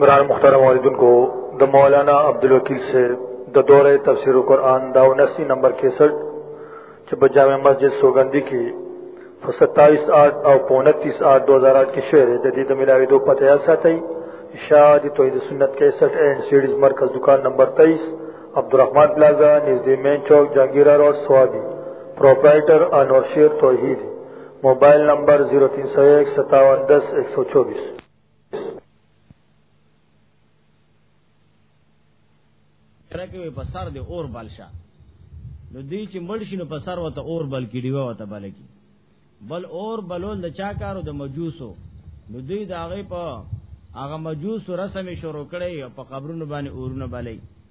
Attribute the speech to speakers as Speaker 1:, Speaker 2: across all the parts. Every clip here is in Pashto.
Speaker 1: گران مخترم والدن کو د مولانا عبدالوکیل سے د دورہ تفسیر قرآن دا انسی نمبر کیسٹ چې په جامع مسجد سوګندی کې په 27 8 او 29 8 2008 کې شعر د دې د ملاوي دوه پته یا ساتي اشاد توحید سنت 61 اینڈ سیریز مرکز دکان نمبر 23 عبدالرحمن پلازا نزدې مین چوک جاگیرا روډ سوابي پرپرایټر انور شیر توحید موبایل نمبر 03015710124
Speaker 2: ترکه په سر د اور بلشه نو دی چې مړ شي نو په سر وته اور بل کې دیوه وته بل کې بل اور بلول د چا کارو د مجوسو نو دی دا غي په هغه مجوس رسمي شروع کړي او په قبرونو باندې اورونه بلې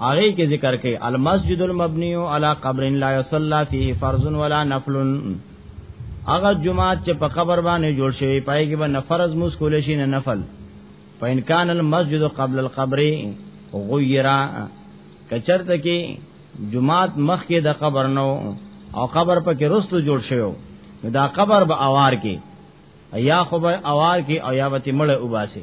Speaker 2: هغه کې ذکر کوي المسجد المبني على قبر لا يصلى فيه فرض ولا نفل هغه جمعات چې په قبر باندې جوړ شوی پای کې به نفرض موس کول شي نه نفل فإن كان المسجد قبل القبر غيرا کچرته کې جمعات مخ کې د قبر نو او قبر په کې رستو جوړ شوی دا قبر به اوار کې یا خو به اوار کې او یا به مړ وباسي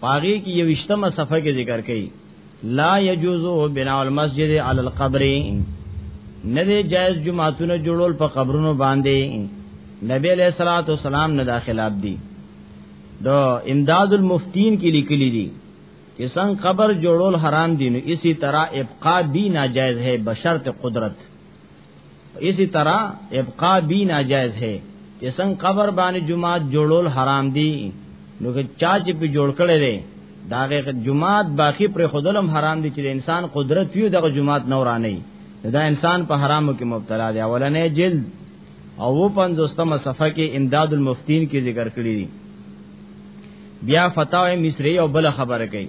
Speaker 2: پاغي کې یوشتمه صفحه کې ذکر کړي لا يجوزو بناء المسجد على القبر نه دی جائز جمعتونه جوړول په قبرونو باندې نبی علیہ الصلوۃ والسلام نه داخلاب دي دو امداد المفتین کې لیکلي دي چې څنګه قبر جوړول حرام دي نو اسی طرح ابقاء بھی ناجائز ہے بشرط قدرت اسی طرح ابقا بی ناجائز ہے چې څنګه قبر باندې جمعات جوړول حرام دي نو که چا چې په جوړ کړي دي داغه جمعات باقی پر خودلم حرام دي چې انسان قدرت یو دغه جمعات نورانی دا انسان په حرامو کې مبتلا دی اولنې جلد او و پنځوستمه صفحه کې امداد المفتین کې ذکر کړی دی بیا فتاوی مصری او بل خبره کوي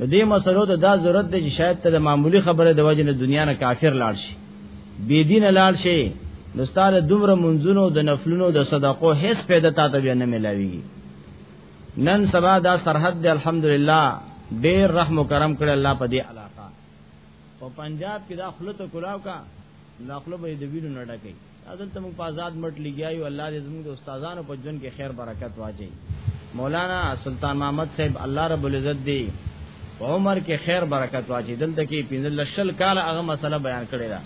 Speaker 2: د دې مسلو ته دا ضرورت دی چې شاید ته د معمولی خبره د وجه نه دنیا نه کافر لاړ شي بی دین لاړ شي نو ستاره دومره منځونو د نفلونو د صدقو هیڅ پیدا تا ته بیا نه ملاويږي نن سبا دا سرحد دی الحمدلله ډیر رحم و کرم کړ الله په دې علاقه په پنجاب کې دا خلته کلاو کا داخلو به د وینو نه ډکې اذن تم په آزاد مټ لګیایو الله دې زموږ استادانو په ژوند کې خیر برکت واچي مولانا سلطان محمد صاحب الله رب العزت دې په عمر کې خیر برکت واچي دلته کې پنځل لشل کال هغه مسله بیان کړی دا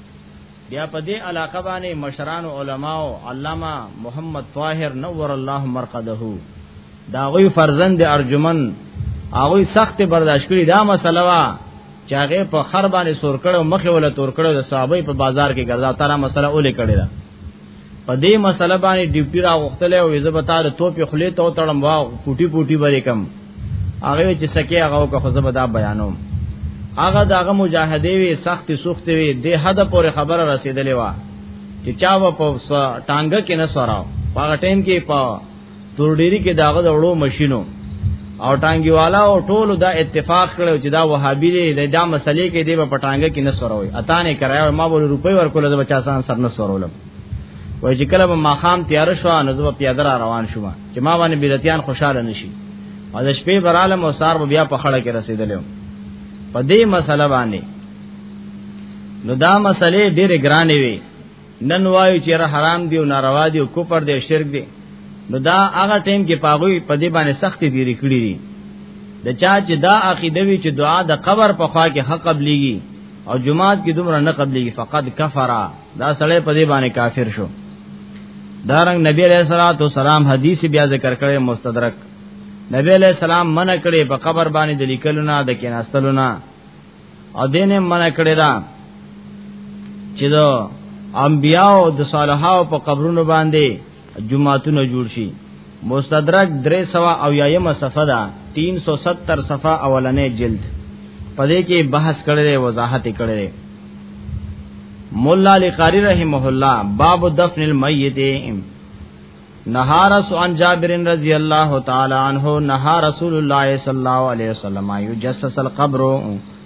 Speaker 2: بیا په دې علاقه باندې مشران علماو علامه محمد طاهر نور الله مرقده دا غوی فرزند ارجمن هغه سخت برداشت کړی دا مسله وا چې هغه په خر باندې سور کړو مخه ولا تور کړو د صحابه په بازار کې ګرځا ترا مسله اولې کړی دا په دې مسله باندې ډیوټي را غختلې او یزه به تار توپ خلې ته تړم وا پوټي پوټي باندې کم هغه چې سکه هغه کو خو زبدا بیانوم هغه دغه مجاهده وی سخت سخت وی د حد پورې خبره رسیدلې وا چې چا و په ټانګه کې نه سوراو هغه ټیم کې په تور ډیری کې داغه د وړو ماشينو او ټانګي والا او ټولو دا اتفاق کړو چې دا وهابي دی دا, دا مسلې کې دی په ټانګه کې نه سروي اتانه کرایو ما بول روپۍ ورکول د بچا سان سر نه سرولم وای چې کله ما خام تیار شو نو زه پیاده را روان شوم چې ما باندې بیرتیان خوشاله نشي او د شپې براله مو سار بیا په خړه کې رسیدلم په دې مسله باندې نو دا مسلې ډېرې ګرانې وي نن وایو چې را حرام دی او ناروا دی او کفر دی شرک دی نو دا هغه ټیم کې پاغوي په دې باندې سخت تیری کړی دي د چا چې دا عقیده وی چې دعا د قبر په خوا کې حق قبليږي او جمعات کې دومره نه قبليږي فقط کفرا دا سړی په دې باندې کافر شو دارنګ نبی علیہ الصلوۃ والسلام حدیث بیا ذکر کړي مستدرک نبی علیہ السلام منع کړي په قبر باندې د لیکلو نه د کیناستلو نه او دینه منع کړی دا چې دا انبیاو د صالحاو په قبرونو باندې جمعاتونه جوړ شي مستدرک درې سوا او یایمه صفه ده 370 صفه اولنې جلد پدې کې بحث کړی دی وضاحت کړی دی مولا علی قاری رحمه الله باب دفن المیت نها رسول عن جابر رضی الله تعالی عنہ نها رسول الله صلی الله علیه وسلم یجسس القبر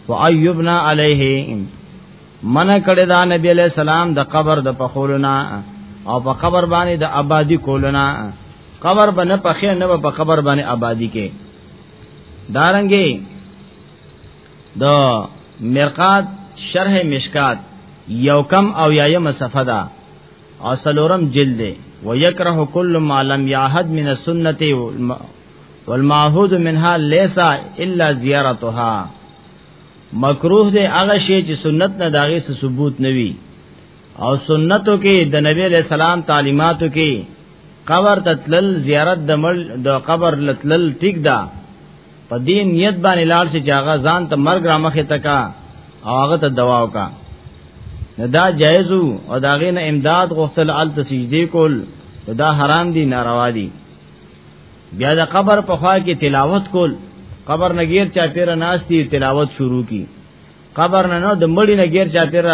Speaker 2: وایبنا علیه من کړه دا نبی علیہ السلام د قبر د پخولنا او په قبر باندې د آبادی کولنا قبر باندې پخې نه په قبر باندې آبادی کې دارنګي د دا مرقات شرح مشکات یو کم او یایم صفه ده او سلورم جلد دی ويكره كل ما لم يعهد من السنه والمعهود منها ليس الا زيارتها مکروه دی هغه شی چې سنت نه داغه څه ثبوت نوي او سنتو کې د نبی له سلام تعلیماتو کې قبر تتلل زیارت د مل د قبر لتلل ټیک ده په دې نیت باندې لاړ شي چې هغه ځان ته مرګ را مخه تکا او هغه ته دوا وکا نه دا جایز او دا غې نه امداد غوښتل ال تسجدي کول دا حرام دي ناروا دي بیا د قبر په خوا کې تلاوت کول قبر نګیر چا پیر ناشتي تلاوت شروع کی قبر نه نو د مړی نګیر چا پیر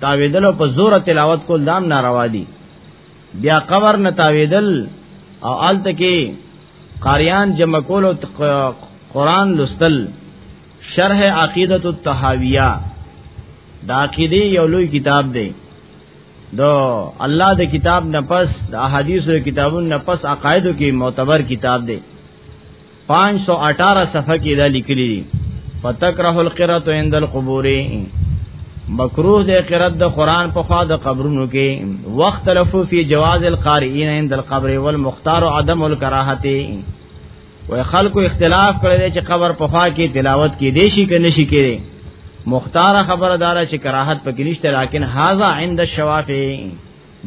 Speaker 2: تاویدل او په زور تلاوت کول دام ناروا دي بیا قبر نه تاویدل او آلته کې قاریان جمع کول او قران لستل شرح عقیدت التحاویہ دا عقیده یو لوی کتاب دی دو الله د کتاب نه پس د احادیثو کتابونو نه پس عقایدو کې معتبر کتاب دی 518 صفحه کې دا لیکلي دي فتکره القرات عند القبور مکروه د قرات د قران په خوا د قبرونو کې وخت لفو فی جواز القارئین عند القبر والمختار عدم الکراهه و خلکو اختلاف کړی چې قبر په خوا کې تلاوت کې دی شي کې نشي کې مختار خبردار چې کراهت پکې نشته لکن هاذا عند الشوافی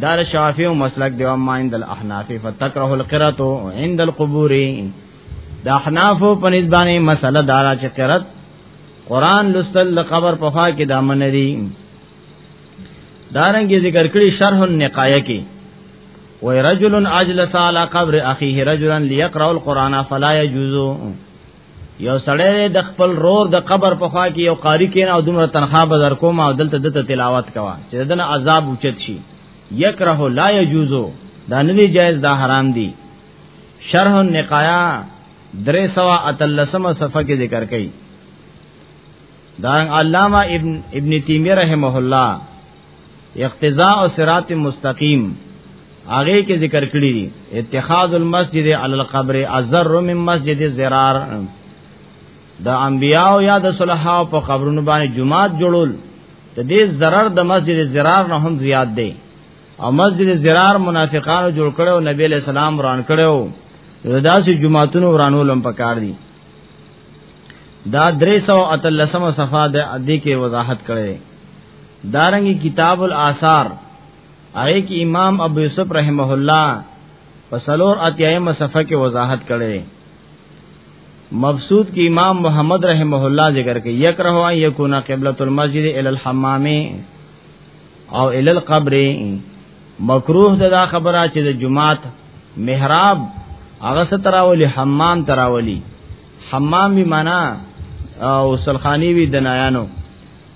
Speaker 2: دار شافعی او مسلک دی او ماین دل احناف فتکره القرات عند القبور د احناف په نسبانه مسله دارا چې قرات قران لستل د قبر په خوا کې دامن لري دارنګ ذکر کړی شرح النقایه کې وای رجل اجلس علی قبر اخیه رجلا لیقرأ القرآن فلا یجوزو یو سړی د خپل رور د قبر په خوا کې یو قاری کینا او دومره تنخواه به در کوم او دلته دته تلاوت کوا چې دنه عذاب اوچت شي یکره لا یجوزو دا نه دی جایز دا حرام دی شرح النقایا درې سوا اتلسمه صفحه کې ذکر کړي دا علامہ ابن ابن تیمیہ رحمه الله اقتضاء او صراط مستقیم هغه کې ذکر کړی دي اتخاذ المسجد علی القبر ازر من مسجد زرار د انبیاو یا د صلحاء په قبرونو باندې جمعات جوړول د دې zarar د مسجد زرار نه هم زیات دی او مسجد زرار منافقانو جوړ کړو نبی علیہ السلام وران کړو داسې جمعاتونو ورانولم پکار دي دا درې سو اتلسم صفحه د ادي کې وضاحت کړي دارنګي کتاب الاثار هغه کې امام ابو یوسف رحمه الله په سلور اتیایم صفحه کې وضاحت کړي مبسوط کې امام محمد رحمه الله ذکر کوي یکره ان یکونا قبلۃ المسجد الی الحمام او ال القبر مکروه ده دا خبره چې د جمعات محراب هغه ستراولی حمام تراولی حمام به معنا او سلخانی وی دنایانو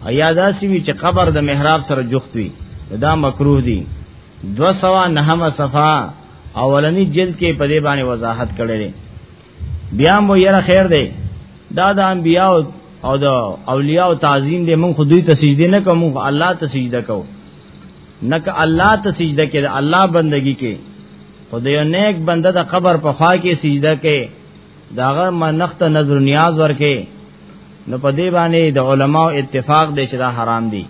Speaker 2: ایا داسی وی چې قبر د محراب سره جخت وی دا مکروه دی دو سوا نهم صفا اولنی جلد کې په دې باندې وضاحت کړی بیا مو یره خیر دی دا د انبیاء او د اولیاء تعظیم دې مونږ خو دوی ته سجده نه کوو مونږ الله ته سجده کوو نک الله ته سجده کې د الله بندگی کې خو د یو نیک بنده د قبر په خوا کې سجده کې داغه منخت نظر نیاز ورکې نو په دې باندې د علماو اتفاق دی چې دا حرام دي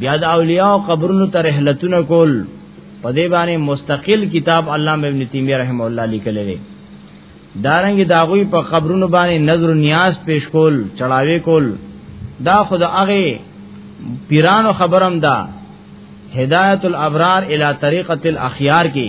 Speaker 2: بیا د اولیاء قبرونو ته رحلتونه کول په دې باندې مستقل کتاب علامه ابن تیمیه رحم الله لیکلی دی دارنګ داغوی په قبرونو باندې نظر نیاز پیش کول چړاوي کول دا خود هغه پیرانو خبرم دا هدایت الابرار الی طریقت الاخیار کې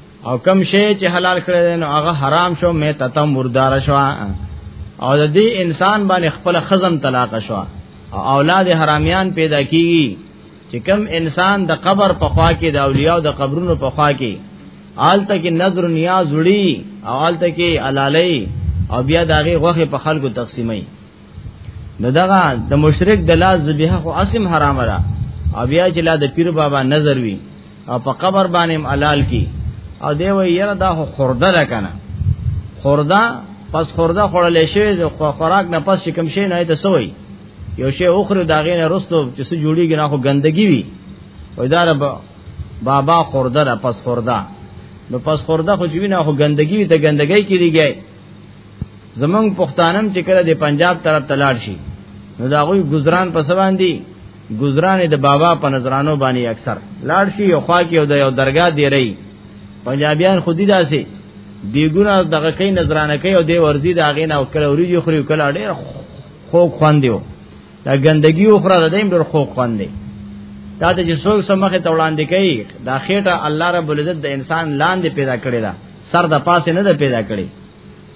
Speaker 2: او کم شی چې حلال کړی دی نو هغه حرام شو مې تتم مردار شو او د دې انسان باندې خپل خزم طلاق شو او اولاد حرامیان پیدا کیږي چې کم انسان د قبر په خوا کې د اولیاء د قبرونو په خوا کې آلته کې نظر نیاز وړي او آلته کې علالي او بیا داغه غوخه په خلکو تقسیمي نو دغه د مشرک د لاس ذبیحه خو اسم حرام را او بیا چې لا د پیر بابا نظر وی او په قبر باندې حلال کی او دی وی یره دا خورده ده کنه خورده پس خورده خورلې شوی د خوراک نه پس کوم شی نه ته سوی یو شی اوخره دا غینه رستو چې څه جوړیږي نه خو ګندګي وي وای دا رب بابا خورده را پس خورده نو پس خورده خو جوی نه خو ګندګي وي ته ګندګي کیږي زمونږ پښتانم چې کله د پنجاب طرف ته لاړ شي نو دا غوي گزاران په سبان دي گزاران د بابا په نظرانو باندې اکثر لاړ شي او خوا کې او د یو درگاه دی رہی پنجابیان خودی داسي دیګونه دغه کې نظرانه کوي او د ورزي د اغې نه او کله وري خوري کله ډېر خو خواندیو دا ګندګي او خره د دې ډېر خو خواندي دا ته چې څوک سمخه ته وړاندې کوي دا خېټه الله رب العزت د انسان لاندې پیدا کړی دا سر د پاسه نه پیدا کړی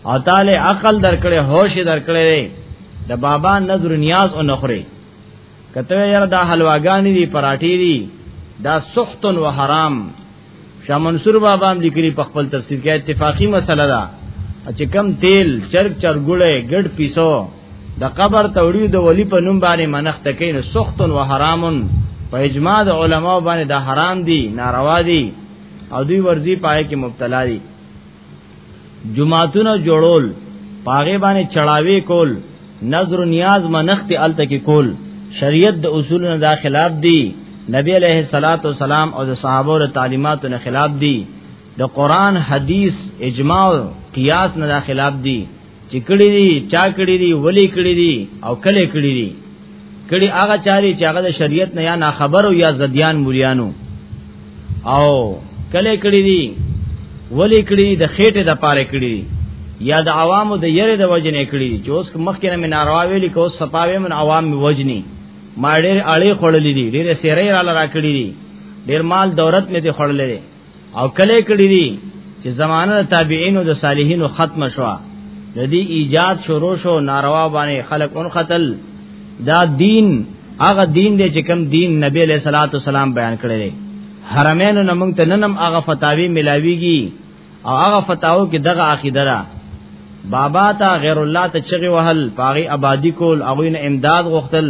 Speaker 2: او تعالی عقل درکړي هوش درکړي د بابا نظر نیاز او نخري کته یاره دا حلواګانی دي پراټي دي دا سخت و حرام شاه منصور بابا هم لیکلي په خپل تفسیر کې اتفاقی مسله ده چې کم تیل چرګ چرګړې ګډ پیسو د قبر توړي د ولی په نوم باندې منښت کین سخت و حرام په اجماع د علما باندې دا حرام دي ناروا دي او دوی ورزي پای کې مبتلا دي جمعاتونه جوړول پاغه باندې چړاوي کول نظر نیاز منخت الته کې کول شریعت د اصول نه دا خلاف دی نبی علیہ الصلات والسلام او د صحابه او تعلیمات نه خلاف دی د قران حدیث اجماع قیاس نه خلاف دی چې کړي دي چا کړي دي ولي کړي دي او کله کړي دي کړي هغه چاري چې هغه د شریعت نه یا نه خبرو یا زديان مليانو او کله کړي دي ولي کړي دي د خېټه د پاره کړي دي یا د عوامو د یره د وجنې کړي دي چې اوس مخکې نه ناروا ویلي کو صفاوي من عوام می وجني ما ډېر اړې خړلې دي ډېر سیرې را لرا کړې دي ډېر مال دولت می دي خړلې دي او کله کړي دي چې زمانه تابعین او د صالحین ختم شو د دې ایجاد شروع شو ناروا باندې خلق اون قتل دا دین هغه دین دی چې کوم دین نبی له صلوات والسلام بیان کړی دی حرمینو نه مونږ ته ننم هغه فتاوی ملاویږي او هغه فتاو کې دغه عقیده ده بابا تا غیر الله ته چغي وهل پاغي آبادی کول هغه نه امداد غوښتل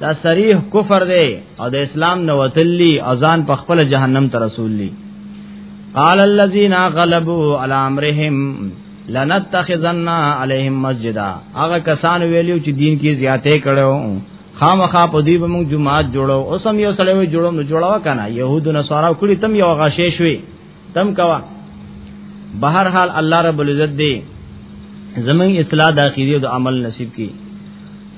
Speaker 2: دا صریح کفر دی او د اسلام نه وتلی اذان په خپل جهنم ته رسول لی قال الذين غلبوا على امرهم لنتخذن عليهم مسجدا هغه کسان ویلو چې دین کې زیاتې کړو خامخا په دې به موږ جمعات جوړو اوس هم یو سړی جوړو نو جوړاو کنه يهودو نصارا کړی تم یو غشې شوي تم کوا بهر حال الله رب العزت دی زمنګ اصلاح د عقیده او د عمل نصیب کی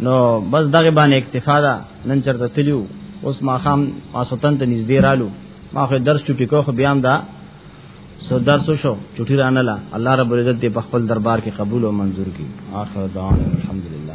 Speaker 2: نو بس دغه باندې اکتفا ده نن چرته تلیو اوس ما خام ما سلطان ته نږدې رالو ما خو درس چټی کو خو بیا هم دا سو درس شو چټی رانه لا الله رب العزت دې په خپل دربار کې قبول او منزور کی اخر دعوان الحمدلله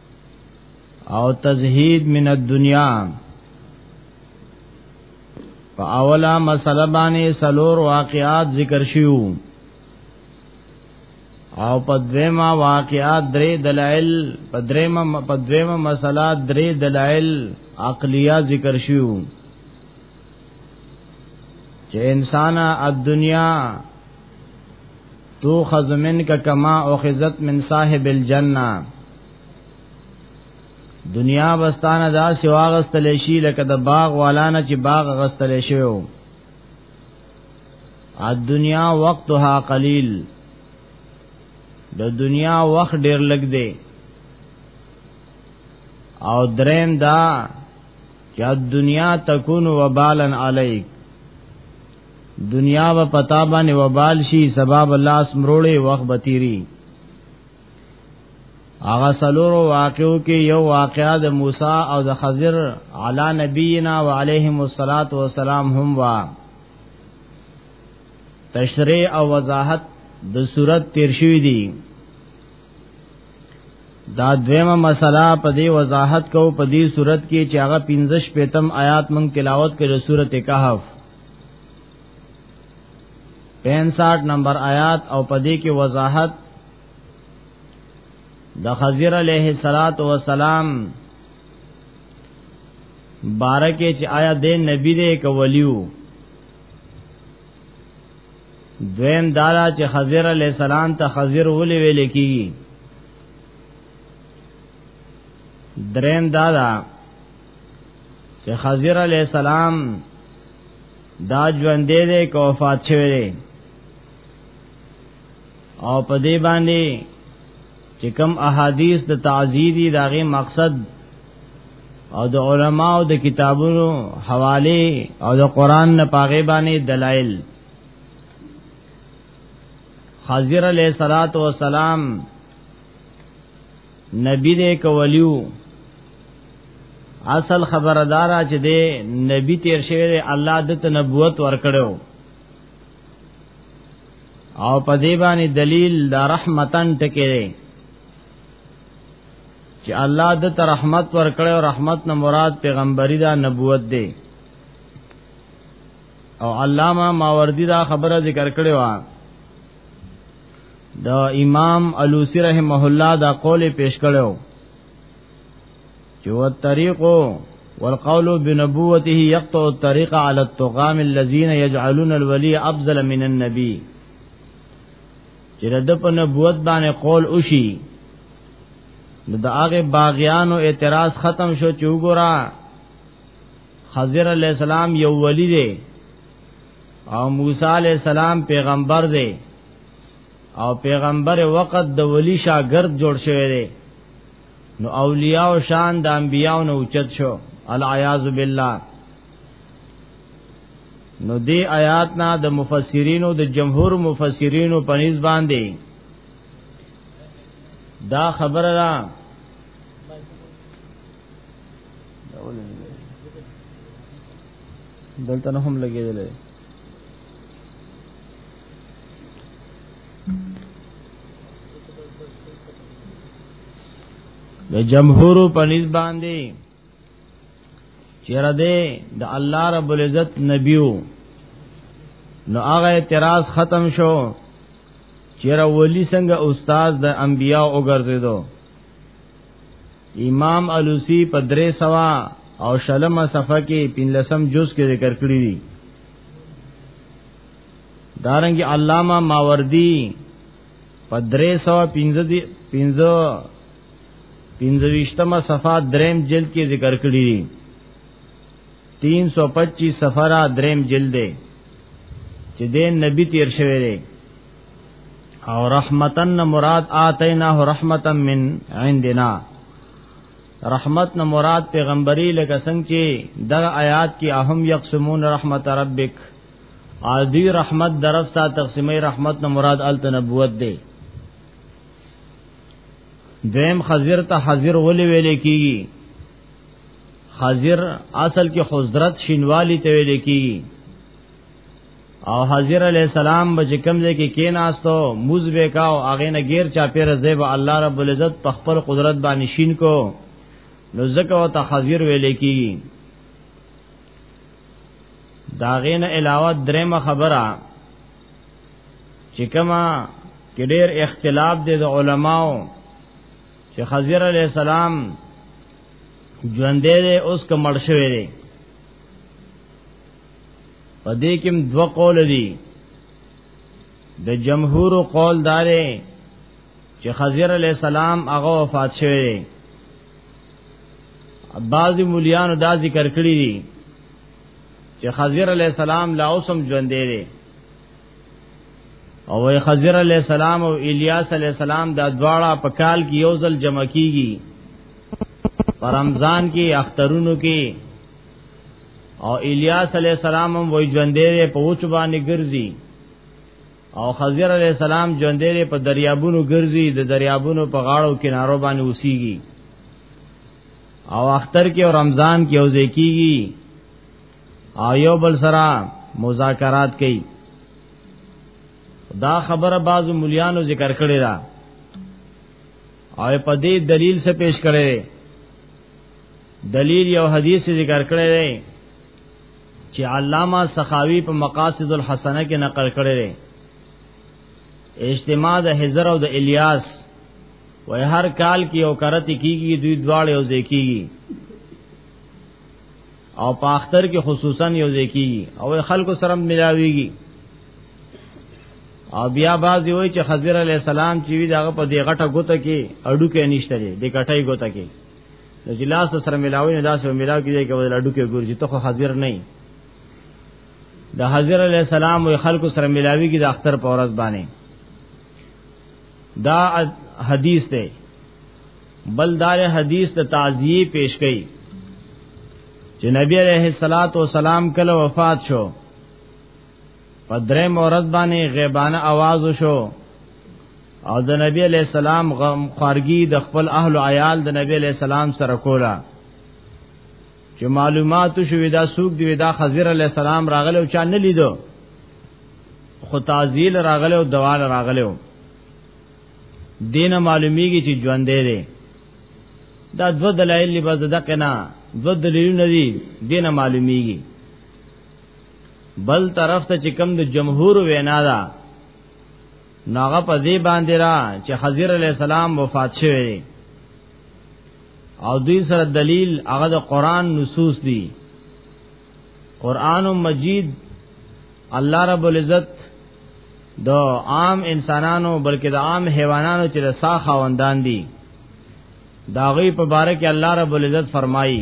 Speaker 2: او تزهید من الدنیا په اوله مسله باندې سلور واقعات ذکر شیو او په دویمه واقعات درې دلایل په دریمه په دویمه مسله درې دلایل عقلیه ذکر شیو چې انسان الدنیا تو خذ منک کما اخذت من صاحب الجنه دنیا بستانه دا سوا غستل شي لکه د باغ والانه چې باغ غستل شي او ا دنیا وقتها قلیل د دنیا وخت ډیر لګ دی او دریم دا یا دنیا تکون وبالن علیک دنیا و پتا باندې وبال شي سبب الله اسمروړي وخت بتیری اغا سلورو واقعو کې یو واقعا د موسی او د خضر علی نبینا و علیهم الصلاۃ والسلام هم وا تشریع او وضاحت د صورت تیر شوی دی دا دویمه مسله په دې وضاحت کو په دې صورت کې چې هغه 15 پیتم آیات مونږ تلاوت کړو سورته کهف 65 نمبر آیات او په دې کې وضاحت د خضر علیه الصلاۃ والسلام بارکه چې آیا د نبی دې کولیو دویم دارا چې خضر علی السلام ته خضر ولې ویل کی دریم دارا چې خضر علی السلام دا ژوند دې کو وفات شوی او په دې باندې چې کم احادیث د تعزیری داغه مقصد او د علما او د کتابونو حواله او د قران نه پاغه باندې دلایل حاضر علیہ الصلات والسلام نبی دې کولیو اصل خبردارا چې دې نبی تیر شوی الله د نبوت ورکړو او په دې باندې دلیل دا رحمتن ټکې دی چې الله د ته رحمت ورکړي او رحمت نه مراد پیغمبري دا نبوت دی او علامه ماوردی دا خبره ذکر کړې و د امام علوسی رحمه الله دا قول پیش کړو چې و طریق والقول بنبوته يقطع الطريق على الطغام الذين يجعلون الولي افضل من النبي چې د په نبوت باندې قول وشي نو د هغه باغیانو اعتراض ختم شو چې وګورا حضرت علی السلام یو ولی دی او موسی علی السلام پیغمبر دی او پیغمبر وقت د ولی شاګرد جوړ شوی دی نو اولیاء او شان د انبیاء نو اوچت شو العیاذ بالله نو دی آیات نا د مفسرینو د جمهور مفسرینو په نس باندې دا خبره را دلته هم لګیدلې د جمهور په نس باندې چیرې ده د الله رب العزت نبیو نو هغه اعتراض ختم شو چیرې ولی څنګه استاد د انبیا او ګرځیدو امام علوسی په درې سوا او شلمه صفحه کې پنځلسم جز کې ذکر کړی دی دارنګ علامه ماوردی په درې سوا پنځه دی پنځه پنځويشتمه صفحه دریم جلد کې ذکر کړی دی 325 صفحه دریم جلد دی چې د نبی تیر شوی دی او رحمتن مراد آتیناه رحمتا من عندنا رحمت نه مراد پیغمبري لکه څنګه چې د آیات کې اهم یقسمون رحمت ربک عادی رحمت درفتا تقسیمه رحمت نه مراد ال تنبوت دی دیم خزر ته حاضر ولې ویلې کیږي حاضر اصل کې حضرت شینوالی ته ویلې کیږي او حضرت علی السلام به کمزې کې کیناستو موز به کا او اغه نه غیر چا پیر زیب الله رب العزت په خپل قدرت باندې شین کو نو زکه او تخذیر ویل کی داغه نه علاوه درېمه خبره چې کما کې ډېر اختلاف دی د علماو چې خضر علی السلام ژوندې دی اوس کمړ شوی دی پدې کې دو قول دي د جمهور قول دارې چې خضر علی السلام هغه وفات شوی بعض مولیانو دا ذکر کړی دي چې خضر علی السلام لا اوسم ژوند دی او وی خضر علیہ السلام او الیاس علیہ السلام دا دواړه په کال کې یو ځل جمع کیږي پر رمضان کې اخترونو کې او الیاس علی السلام هم وای ژوندې په وچ باندې ګرځي او خضر علی السلام ژوندې په دریابونو ګرځي د دریابونو په غاړو کنارو باندې اوسيږي او اختر کې او رمضان کې او زکیږي او یو بل سره مذاکرات کوي دا خبره بعضو مليانو ذکر کړی دا او په دې دلیل څه پیش کړي دلیل یو حدیث ذکر کړی دی چې علامه سخاوی په مقاصد الحسنه کې نقل کړی دی اجتماع د حجر او د الیاس وای هر کال کې او کرت کیږي دوی دواړه او زکیږي او په اختر کې خصوصا یو زکیږي او خلکو سره ملاویږي او بیا باز وی چې خضر علی السلام چې وی دغه په دی غټه ګوته کې اډو کې نشته دی د کټای ګوته کې نو چې لاس سره ملاوي نه داسې ملاو کیږي کې ودل اډو کې ګور چې ته خو حاضر نه د حضرت علی السلام او خلکو سره ملاوي کې د اختر په ورځ باندې دا حدیث ته بلدار حدیث ته تعزیه پیش کړي چې نبی علیہ الصلات والسلام کله وفات شو په درې مورز باندې غیبانه आवाज وشو او د نبی علی السلام غم خارګي د خپل اهل او عیال د نبی علی السلام سره کولا چې معلومات شو دا سوق دی دا خضر علی السلام راغله او چا نه لیدو خو تعزیل راغله او دوال راغله دینه معلومیږي چې ژوند دی دا دو دلایل لباس دقنا دو دلیل ندی دینه معلومیږي بل طرف ته چې کم د جمهور وینا ده ناغه په دې باندې را چې حضرت علی السلام وفات شوی او دوی سره دلیل هغه د قران نصوص دي قران مجید الله رب العزت د عام انسانانو بلکې د عام حیوانانو چې د سا خواندان دي داغي په باره کې الله رب العزت فرمایي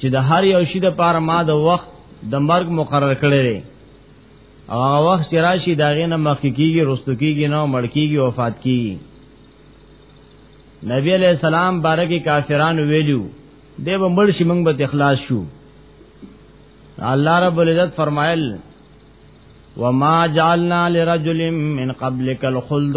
Speaker 2: چې د هر یو شي د پاره ما د وخت د مرګ مقرر کړی دی او هغه وخت چې راشي دا غینه مخکې کیږي رستو کیږي نو مړ کیږي وفات کیږي نبی علیہ السلام بارکی کافران ویلو دیو مړ شي موږ به اخلاص شو الله رب العزت فرمایل وما جعلنا لرجل من قبلك الخلد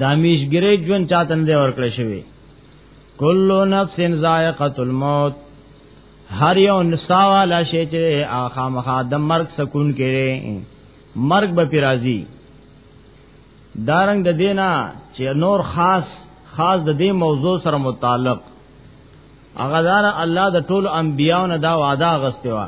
Speaker 2: دا میشګری ژوند چاته نه ورکړی شوی کل نفس ذائقه الموت هر یو نساوا لا شی چې اخا مخا د مرګ سکون کړي مرګ به پیرازي دارنګ د دینا چې نور خاص خاص د دې موضوع سره متعلق هغه دار الله د ټولو انبیانو دا وعده غستوا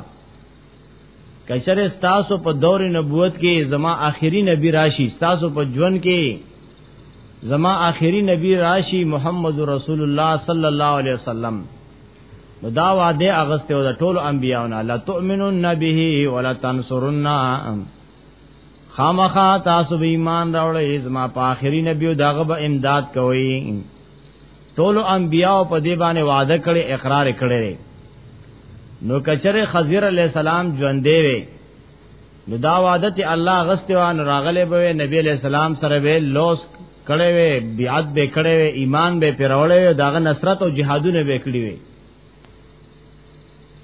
Speaker 2: کچره تاسو په دور نبوت کې زما آخري نبی راشي تاسو په ژوند کې زما آخري نبی راشي محمد رسول الله صلی الله علیه وسلم نو دا وعده اغسته او د ټولو انبیانو لا تؤمنون به ولا تنصرون خامخا تاسو به ایمان راوړئ زما په آخري نبی او دغه به امداد کوئ ټول انبیاء په دې باندې وعده کړي اقرار کړي نو کچره خضر علی السلام ژوند دی وي نو دا وعده ته الله غستوان راغله به نبی علی السلام سره به لوس کړي وي بیعت به کړي وي ایمان به پیرولې وي داغه نصرت او جهادونه به کړي وي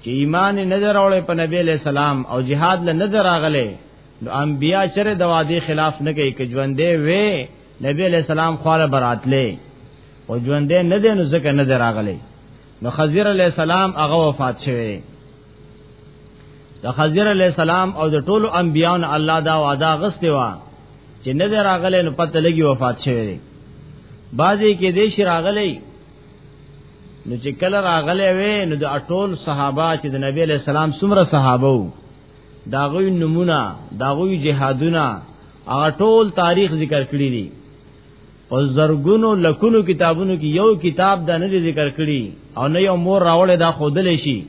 Speaker 2: چې ایمان نه دراولې په نبی علی السلام او جهاد له نه دراغله نو انبیا چر د وعده خلاف نه کوي کجوندې وي نبی علیہ السلام خواله براتلې او ژوندې نه دې نو ځکه نه دراغلې نو خضر علیہ السلام هغه وفات شوه د خضر علیہ السلام او د ټولو انبیانو الله دا وعده غسته وا چې نه دراغلې نو پته لګي وفات شوه بعضی کې دې شي راغلې نو چې کله راغلې وې نو د ټول صحابه چې د نبی علیہ السلام څومره صحابه وو دا غوی نمونه دا غوی جهادونه هغه ټول تاریخ ذکر کړی دی او زرګونو لکونو کتابونو کې یو کتاب دا نه ذکر کړی او نه یو مور راوړی دا خودل شي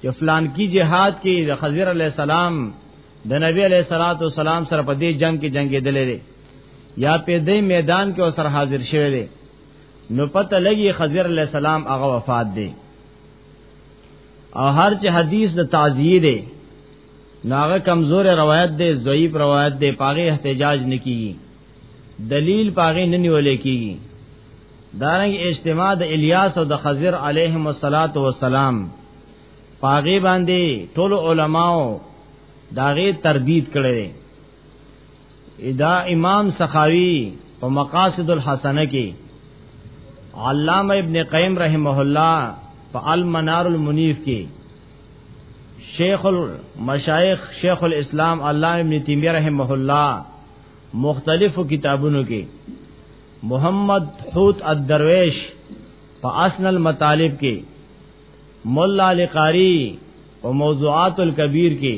Speaker 2: چې فلان کی جهاد کې د خضر علی السلام د نبی علی صلوات و سلام سره په دې جنگ کې جنگې دلې دي یا په دې میدان کې اوسر حاضر شوه دي نو پته لګي خضر علی السلام هغه وفات دي او هر چې حدیث د تعزیه دی ناغه کمزور روایت دی ضعیف روایت دی پاغه احتجاج نکیږي دلیل پاغه نه نیول کیږي دارنګ اجتماع د الیاس او د خضر علیهم الصلاۃ والسلام پاغه باندې ټول علماو داغه تردید کړي دا امام سخاوی په مقاصد الحسنه کې علامه ابن قیم رحمه الله په المنار المنیف کې شیخ المشایخ شیخ الاسلام علامه ابن تیمیه رحمه الله مختلفو کتابونو کې محمد حوت الدرویش په اسن المطالب کې مولا لقاری او موضوعات الکبیر کې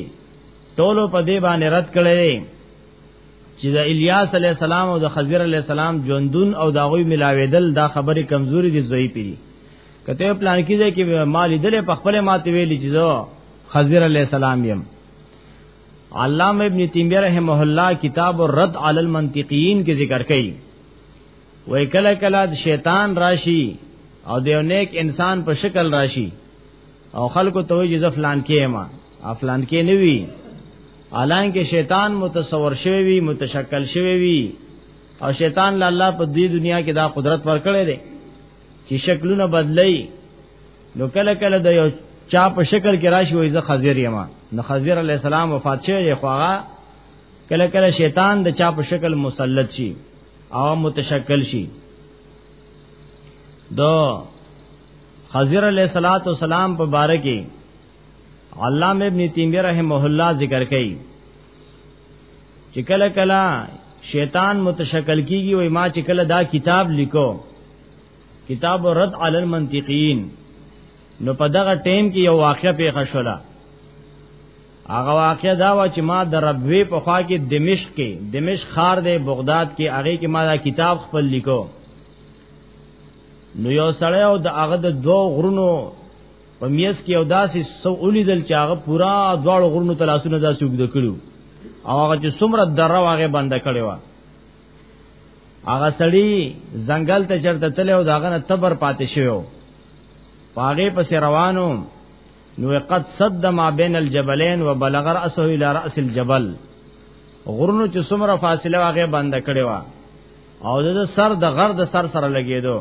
Speaker 2: ټولو په دې باندې رد کړي چې د الیاس علی السلام او د خضر علی السلام ژوندون او دا غوي ملاویدل دا خبره کمزوري دي زوی پیری کته پلان کیږي چې مال دې په خپل ماته ویلې چې زو خضر علی السلام یم علامه ابن تیمیه رحمه الله کتاب الرد علی المنطقین کې ذکر کړي وای کله کله شیطان راشي او د یو نیک انسان په شکل راشي او خلکو ته وایي چې زفلان کېما افلان کې نه وی الان کې شیطان متصور شوی وی متشکل شوی وی او شیطان له الله په دې دنیا کې دا قدرت ورکړی دی چې شکلونه بدلی نو کله کله د یو چا په شکل کې راشي وای زه خضر یم نو خضر علی السلام وفات شوی خو هغه کله کله شیطان د چا په شکل مسلط شي او متشکل شي دو خضر علیہ الصلات والسلام په باره کې علامه ابن تیمیه رحمه الله ذکر کوي چې کله کله شیطان متشکل کیږي او ما چې کله دا کتاب لیکو کتاب رد علی المنطقین نو په دغه ټیم کې یو واقعه پیښه شوه هغه واقعه دا و چې ما د ربوی په خوا کې دمشق کې دمشق خار دی بغداد کې هغه کې ما دا کتاب خپل لیکو نو یو سړی او د هغه د دوه غرونو په میس کې او داسې سو اولیدل چې هغه پورا دواړو غرونو تلاسونه داسې وګد کړو او هغه چې څومره دره واغه بنده کړي وا هغه سړی ځنګل ته چرته تل او داغه نه تبر پاتې شو پاغه پس روانو نو قد صد ما بین الجبلین وبلغ راسه الى راس الجبل غرونو چې څومره فاصله واغه بنده کړي وا او د سر د غر د سر سره لګیدو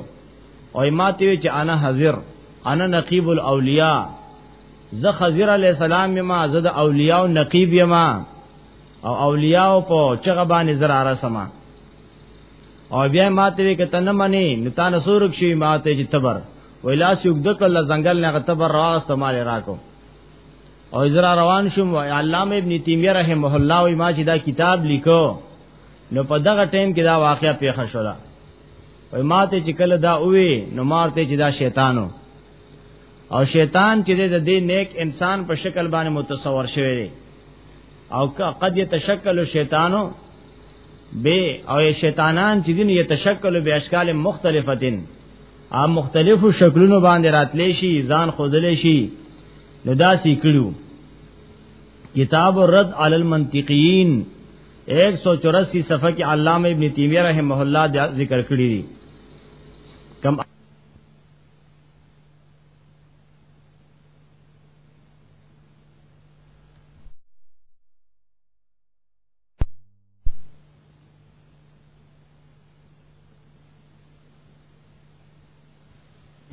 Speaker 2: او ما ته وی چې انا حاضر انا نقیب الاولیاء زه خضر علی السلام ما زه د اولیاء او نقیب یما او اولیاء په چغه باندې زراره سما او بیا ما ته وی کته نه منی نتا نسورک شي ما ته چې تبر ویلاس یو د کله ځنګل نه تبر راست مال راکو او زرا روان شوم علامه ابن تیمیه رحمه الله او ما چې دا کتاب لیکو نو په دغه ټیم کې دا واقعیا پیښه شوه وای ماته چې کله دا وې نو مارته چې دا شیطانو او شیطان چې د دې نیک انسان په شکل باندې متصور شوی دی او قد یتشکل شیطانو به او شیطانان چې دین یتشکل به اشکال مختلفتین ا مختلفو شکلونو باندې راتلې شي ځان خوذلې شي نو دا سې کړو کتاب الرد علی المنطقین 184 صفحه کې علامه ابن تیمیه رحمه الله ذکر کړی دی کم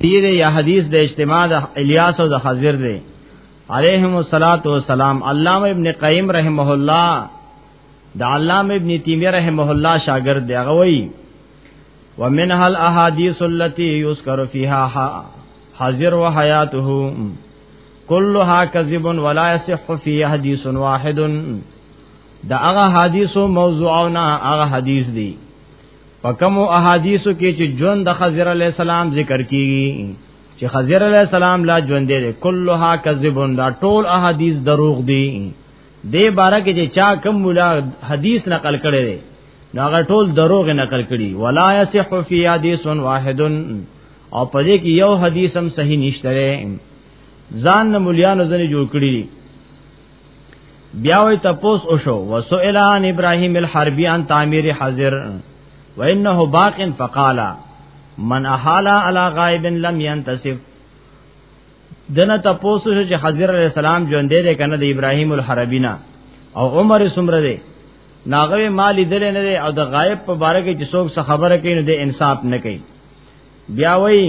Speaker 2: دیره یا حدیث د اجتماع د الیاس او د خضر دی علیهم الصلاۃ والسلام علامه ابن قیم رحمه الله د علامه ابن تیمیه رحمه الله شاګرد دی هغه وی ومنها الاحاديث التي يذكر فيها حاضر وحياته كلها كذب ولا يصح في حديث واحد دا هغه حدیثو موضوعونه هغه حدیث دی په کوم احادیثو کې چې ژوند د خضر علی السلام ذکر کیږي چې خضر علی السلام لا ژوند دی کلها کذبون دا ټول احادیث دروغ دي دې باره کې چې چا کوم مولا حدیث نقل کړي دي دا ټول دروغ نقل کړي ولا یصح فی حدیث واحد او پدې کې یو حدیث هم صحیح نشته ځان نه مولیانو ځنه جوړ کړی بیا وی تپوس وشو وسئل عن ابراهيم الحربي عن تعمير حاضر وانه باق فقال من احال على غائب لم ينتصف دنه تپوس شو چې حضرت عليه السلام ژوند دی کنه د ابراهيم الحربي نه او عمر سمره دی ناغه مالی دل نه دی او د غائب په باره کې چې څوک څه خبره کوي نو د انصاف نه کوي بیا وایي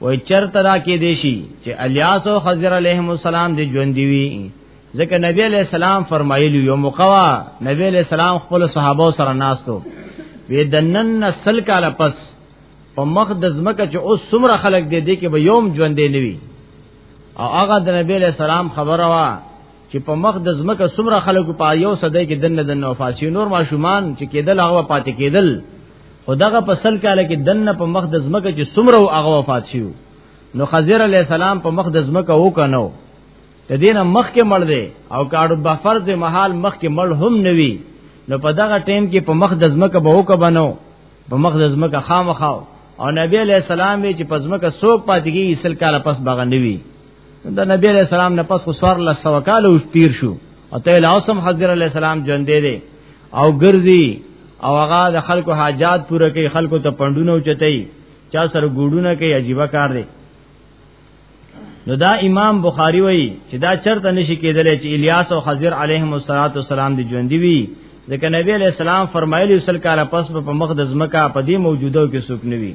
Speaker 2: وای چرته دا کې دی شي چې الیاس او خضر علیهم السلام دی ژوند دی وی ځکه نبی علیہ السلام فرمایلی یو مقوا نبی علیہ السلام خپل صحابه سره ناستو وی دنن سل کاله پس په مخ د زمکه چې اوس څومره خلک دی دی کې به یوم ژوند دی نوي او هغه د نبی علیہ السلام خبره وا چې په مخ د زمکه سمره خلکو په یو صدې کې دنه دنه وفات شي نور ماشومان چې کېدل هغه پاتې کېدل خدغه په سل کاله کې دنه په مخ د زمکه چې سمره هغه وفات شي نو خضر علی السلام په مخ د زمکه وکنو د دین مخ کې مړ دی او کاړو به فرض محال مخ کې مړ هم نوي نو په دغه ټیم کې په مخ د زمکه به وک بنو په مخ د زمکه خامخاو او نبی علی السلام چې په زمکه سوق پاتې کیږي سل کاله پس بغنوي د نبی علیہ السلام نه پس خسوار الله سو کال او تیر شو او ته لاسم حضرت علیہ السلام ژوند دی او ګرځي او هغه د خلکو حاجات پوره کوي خلکو ته پندونه اوچتای چا سره ګوډونه کوي عجیب کار دی نو دا امام بخاری وایي چې دا چرته نشي کېدلی چې الیاس او خضر علیهم السلام دی ژوند دی ځکه نبی علیہ السلام فرمایلی سل کاله پس په مقدس مکه په دې موجوده کې سوک نوي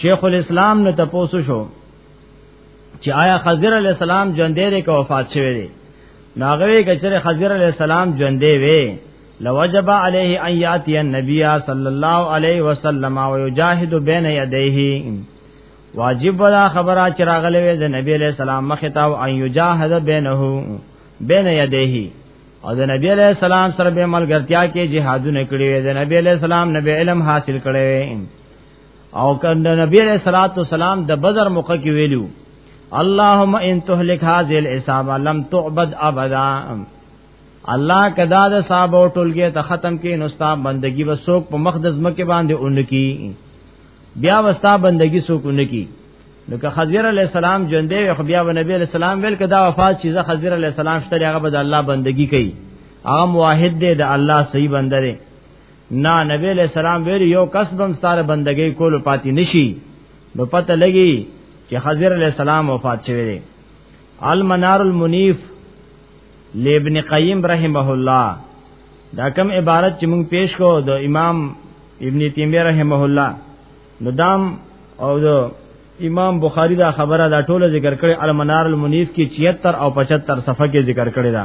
Speaker 2: شیخ الاسلام نه تپوسو شو چې آیا خضر علی السلام ژوندې دی که وفات شوی دی ناغوی کچره خضر علی السلام ژوندې وی لوجب علیه ان یاتی النبی صلی الله علیه وسلم او یجاهد بین یدیه واجب ولا خبره چې راغلې وې د نبی علی السلام مخ ته او ان یجاهد بینه بین یدیه او د نبی علی السلام سره به ملګرتیا کې جهادونه کړی وې د نبی علی السلام نبی علم حاصل کړی وې او کند نبی علیہ الصلوۃ والسلام د بدر موقع کې ویلو اللهم ان تهلك هذه العصابه لم تعبد ابدا الله کدا د صاحب او ټولګه ته ختم کې نو ستا بندگی وسوک په مقدس مکه باندې اونکی بیا وستا بندگی سوک اونکی نو که خضر علی السلام ژوند دی خو بیا و نبی علی السلام ویل کدا وفات چیزه خضر علی السلام شته هغه به د الله بندگی کوي هغه موحد دی د الله صحیح بنده دی نه نبی علیہ السلام ویل یو کس بم ستاره بندګۍ کول پاتې نشي نو پته لګي چې خضر علیہ السلام وفات شوی دی المنار المنیف لابن قیم رحمه الله دا کم عبارت چې موږ پیش کو د امام ابن تیمیه رحمه الله نو دام او د امام بخاری دا خبره دا ټوله ذکر کړي المنار المنیف کې 76 او 75 صفحه کې ذکر کړي دا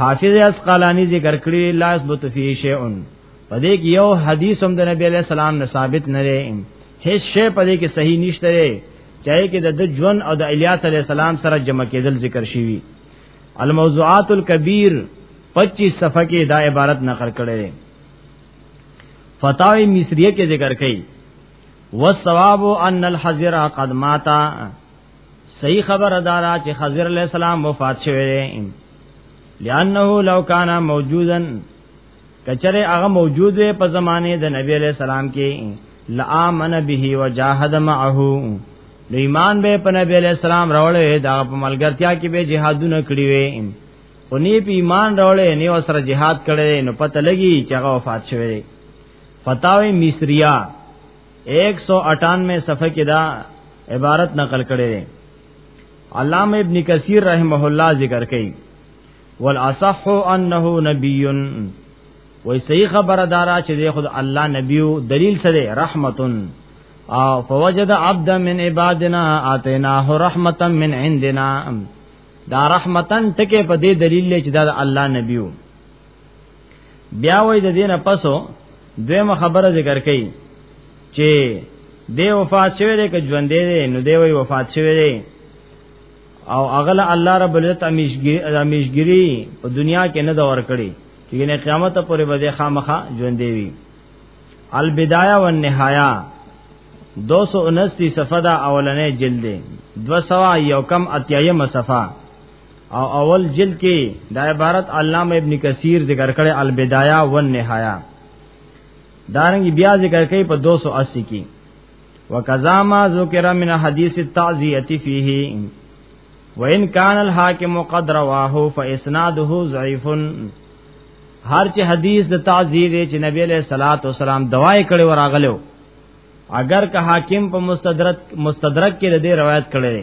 Speaker 2: حافظ اسقلانی ذکر کړی لا اثبت فی شیء پدې کې یو حدیث هم د نبی علیہ السلام نه ثابت نه لري هیڅ شی پدې کې صحیح نشته لري چاہے کې د ژوند او د الیاس علیہ السلام سره جمع کېدل ذکر شوی الموضوعات الکبیر 25 صفحه کې دا عبارت نقل کړي فتاوی مصریه کې ذکر کړي والثواب ان الحذر قد ماتا صحیح خبر دارا چې خضر علیہ السلام وفات شوه دی لانه لو کان موجودا کچره هغه موجود وي په زمانه د نبی علیہ السلام کې لامن به وجاهد معه نو ایمان به په نبی علیہ السلام راولې دا په ملګرتیا کې به جهادونه کړی وي او نی په ایمان راولې نی وسره جهاد کړي نو پته لګي چې هغه وفات شوه دی فتاوی مصریه 198 صفحه کې دا عبارت نقل کړي دي علامه ابن کثیر رحمه الله ذکر کوي والاصح انه نبی وای صحیح خبره دارا چې دی خود الله نبیو دلیل سره رحمتن او فوجد عبد من عبادنا اتیناه رحمتا من عندنا دا رحمتن ټکه په دې دلیل چې دا الله نبیو بیا وای د دینه پسو دویمه خبره ذکر کړي چې دی وفات شوی دی که ژوند دی نو دی وی وفات شوی دی او اغل الله رب العزت امیشګری په دنیا کې نه دور کړي چې نه قیامت پورې به خامخا ژوند دی وی البدايه والنهايه 229 صفحه دا اولنې جلد 200 یو کم اتیایمه صفحه او اول جلد کې دا عبارت علامه ابن کثیر ذکر کړي البدايه والنهايه دارنګ بیا ذکر کړي په 280 کې وکذا ما ذکر من حدیث التعزیه فيه وان كان الحاكم قد رواه فاسناده ضعيف هر چې حدیث د تعزیه دی چې نبی له صلوات و سلام دوای کړي وراغلو اگر که حاکم په مستدرک مستدرک کې د روایت کړي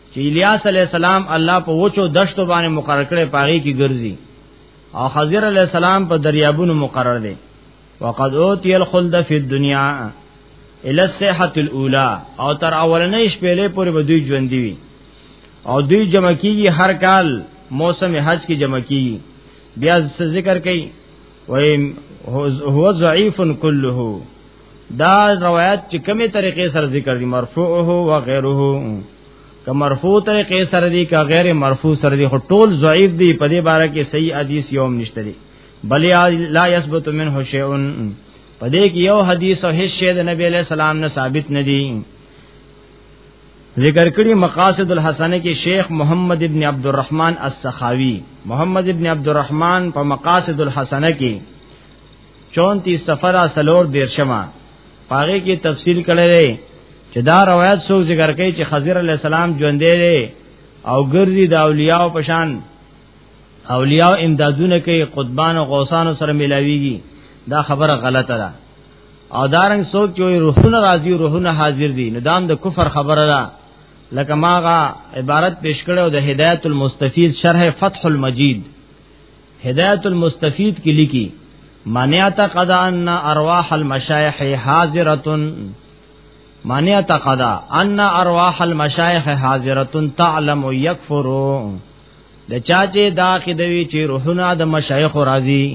Speaker 2: چې الیاس علی السلام الله په وچو دشتو باندې مقرر کړي پاغي کې ګرځي او خضر علی السلام په دریابونو مقرر دي وقد اوتی الخلد فی الدنیا الی الصحه الاولى او تر اولنې شپېلې پورې به دوی ژوند دي او دوی جمع کیږي هر کال موسم حج کې جمع کیږي بیا ذکر کوي وای هو ضعیف کله دا روایت چې کومه طریقې سره ذکر دي مرفوعه او غیره که مرفوع طریقې سره دي که غیر مرفوع سره دي خو ټول ضعیف دي په دې باره کې صحیح حدیث یوم نشته دي بل لا یثبت منه شیء په دې کې یو حدیث او هیڅ شی د نبی له سلام نه ثابت نه دي ذکر کړي مقاصد الحسنه کې شیخ محمد ابن عبد الرحمن السخاوي محمد ابن عبد الرحمن په مقاصد الحسنه کې 34 سفر سلور دیرشمه پاره کې تفصیل کړی دی چې دا روایت څو ذکر کوي چې خضر علی السلام ژوند دی او ګرځي د اولیاء په شان اولیاء امدادونه کوي قطبان او غوسان سره ملاويږي دا خبره غلطه ده او دارنګ سوچ چې روحونه راضي روحونه حاضر دي نو دام د دا کفر خبره ده لکه ماغه عبارت پیش کړو د هدایت المستفید شرح فتح المجید هدایت المستفید کې لیکي معنی اعتقد ان ارواح المشایخ حاضره معنی اعتقد ان ارواح المشایخ حاضره تعلم یکفر د چا چې دا خدوی چې روحونه د مشایخ راضی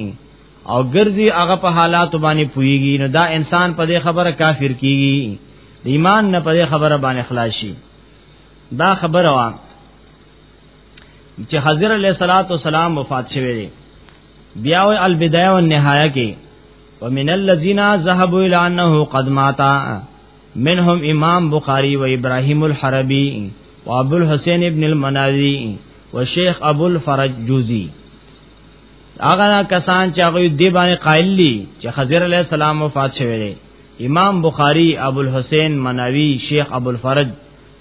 Speaker 2: او ګرځي هغه په حالات باندې پويږي نو دا انسان په دې خبره کافر کیږي ایمان نه په دې خبره باندې خلاصي دا خبره وه چې حضرت علیہ الصلوۃ والسلام وفات شوه دی بیا او البدایه و النهایه کې ومن الذين ذهبوا الى انه قد مات منهم امام بخاری و ابراهیم الحربی و ابو الحسین ابن المناوی و شیخ ابو الفرج جوزی هغه کسان چې هغه دی باندې قائل دي چې خضر علیہ السلام وفات شوه دی امام بخاری ابو الحسین مناوی شیخ ابو الفرج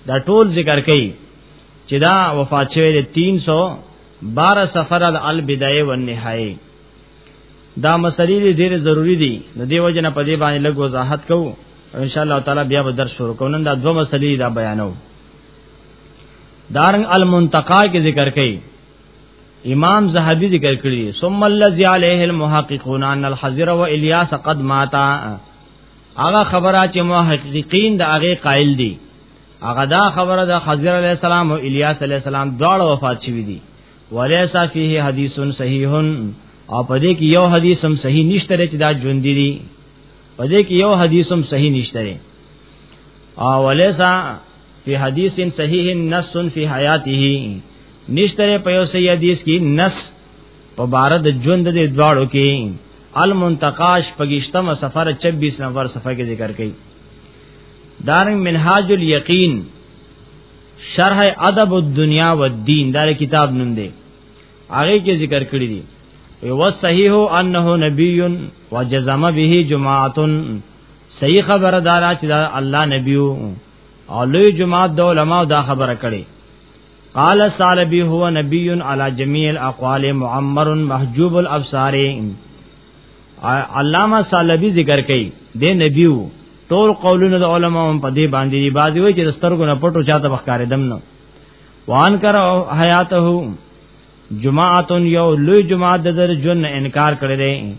Speaker 2: دا ټول ذکر کړي چې دا وفات شوی دی 312 سفر البدایه والنهایه دا مسلې دې ډېر ضروری دي نو دیو جن په دې باندې لږ وضاحت کوو ان شاء الله تعالی بیا به درس شروع کوو نن دا دوه مسلې دا بیانو دارنګ المنتقا کې ذکر کړي امام زهبي ذکر کړی ثم الذي عليه المحققون ان الحذر والياس قد ماتا هغه خبره چې محققین د هغه قائل دي هغه دا خبره ده خضر علی السلام او الیاس علی السلام دواړه وفات شوی دي ولیس فیه حدیث صحیح او پدې کې یو حدیث هم صحیح نشته چې دا ژوند دي پدې کې یو حدیث هم صحیح نشته او ولیس فی حدیث صحیح نص فی حیاته نشتره په یو صحیح حدیث کې نص په بار د ژوند د دواړو کې المنتقاش پګشتمه سفر 26 نمبر صفحه کې ذکر کړي دارنګ منهاج الیقین شرح ادب الدنیا والدین دا کتاب نوم دی هغه کې ذکر کړی دی و صحیح انه نبی وجزم به جماعت صحیح خبر دارا چې دا الله نبی او لوی جماعت د علماء دا خبره کړي قال صالبی هو نبی علی جميع الاقوال معمر محجوب الابصار علامه سالبی ذکر کوي د نبیو ټول قولونه د علماو په دې باندې دی بازی وای چې سترګو نه پټو چاته بخکارې دم نو وان کر حیاته جماعت یو لوی جماعت د در جن انکار کړی دی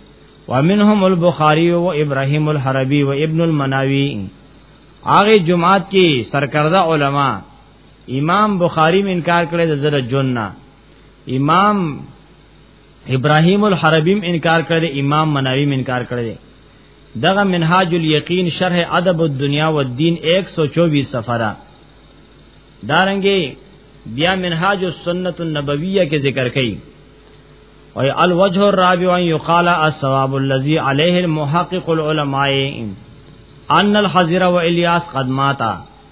Speaker 2: ومنهم البخاری و ابراهیم الحربی و ابن المناوی هغه جماعت کې سرکرده علما امام بخاری انکار کړی د در جن نه امام ابراهیم الحربیم انکار کړی امام مناوی انکار کړی دغه منهاج الیقین شرح ادب الدنیا والدین 124 صفحه دارنګي بیا منهاج السنت النبویہ کې ذکر کړي او الوجه الرابع ان يقال الثواب الذي عليه المحقق العلماء ان الحذر والياس قد ماتا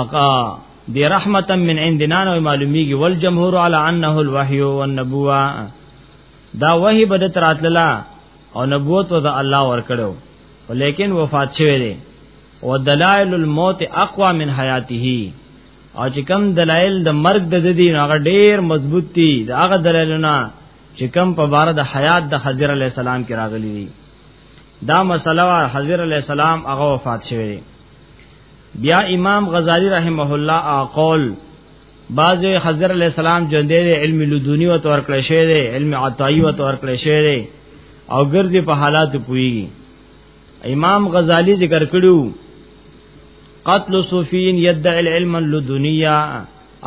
Speaker 2: آقا دی رحمتا من عندنا نو معلومیږي ول جمهور علی انه الوحی والنبوه دا وحی بد تراتلا او نبوت و دا الله ور کړو ولیکن وفات شوه دی او دلائل الموت اقوا من حیاته او چې کم دلائل د مرگ د دې هغه ډیر مضبوط دي دا هغه دلائلونه چې کم په بار د حیات د حضرت علی السلام کې راغلي دي دا مسله وا حضرت علی السلام هغه وفات شوی بیا امام غزالی رحمه الله اقول بعض حضرت علی السلام ژوند دی علم لدونی او تور کړی شوی دی علم عطایی او تور کړی شوی دی او ګرځي په حالات پوي امام غزالی ذکر کړو قتل صوفین یدعی العلم اللدنیه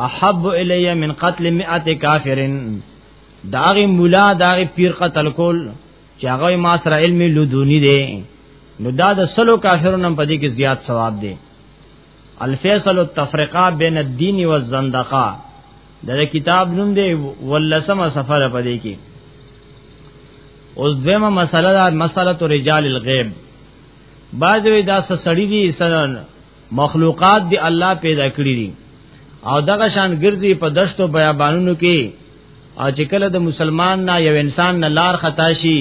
Speaker 2: احب الی من قتل 100 کافرن داغه مولا داغه پیر قتل کول چې هغه ما سره علم لدونی دی نو دا د سلو کافرو نم پدې کې زیات ثواب دی الفیصل التفرقه بین الدین والزندقه دا کتاب نوم دی ولسمه سفر پدې کې اوس دیمه مسله دا مسله رجال الغیب بعضوی دا سړی دی سره مخلوقات دی الله پیدا کړی دي او دغه شان ګرځي په دشتو بیابانونو کې او چې کله د مسلمان نه یو انسان نه لار خطا شي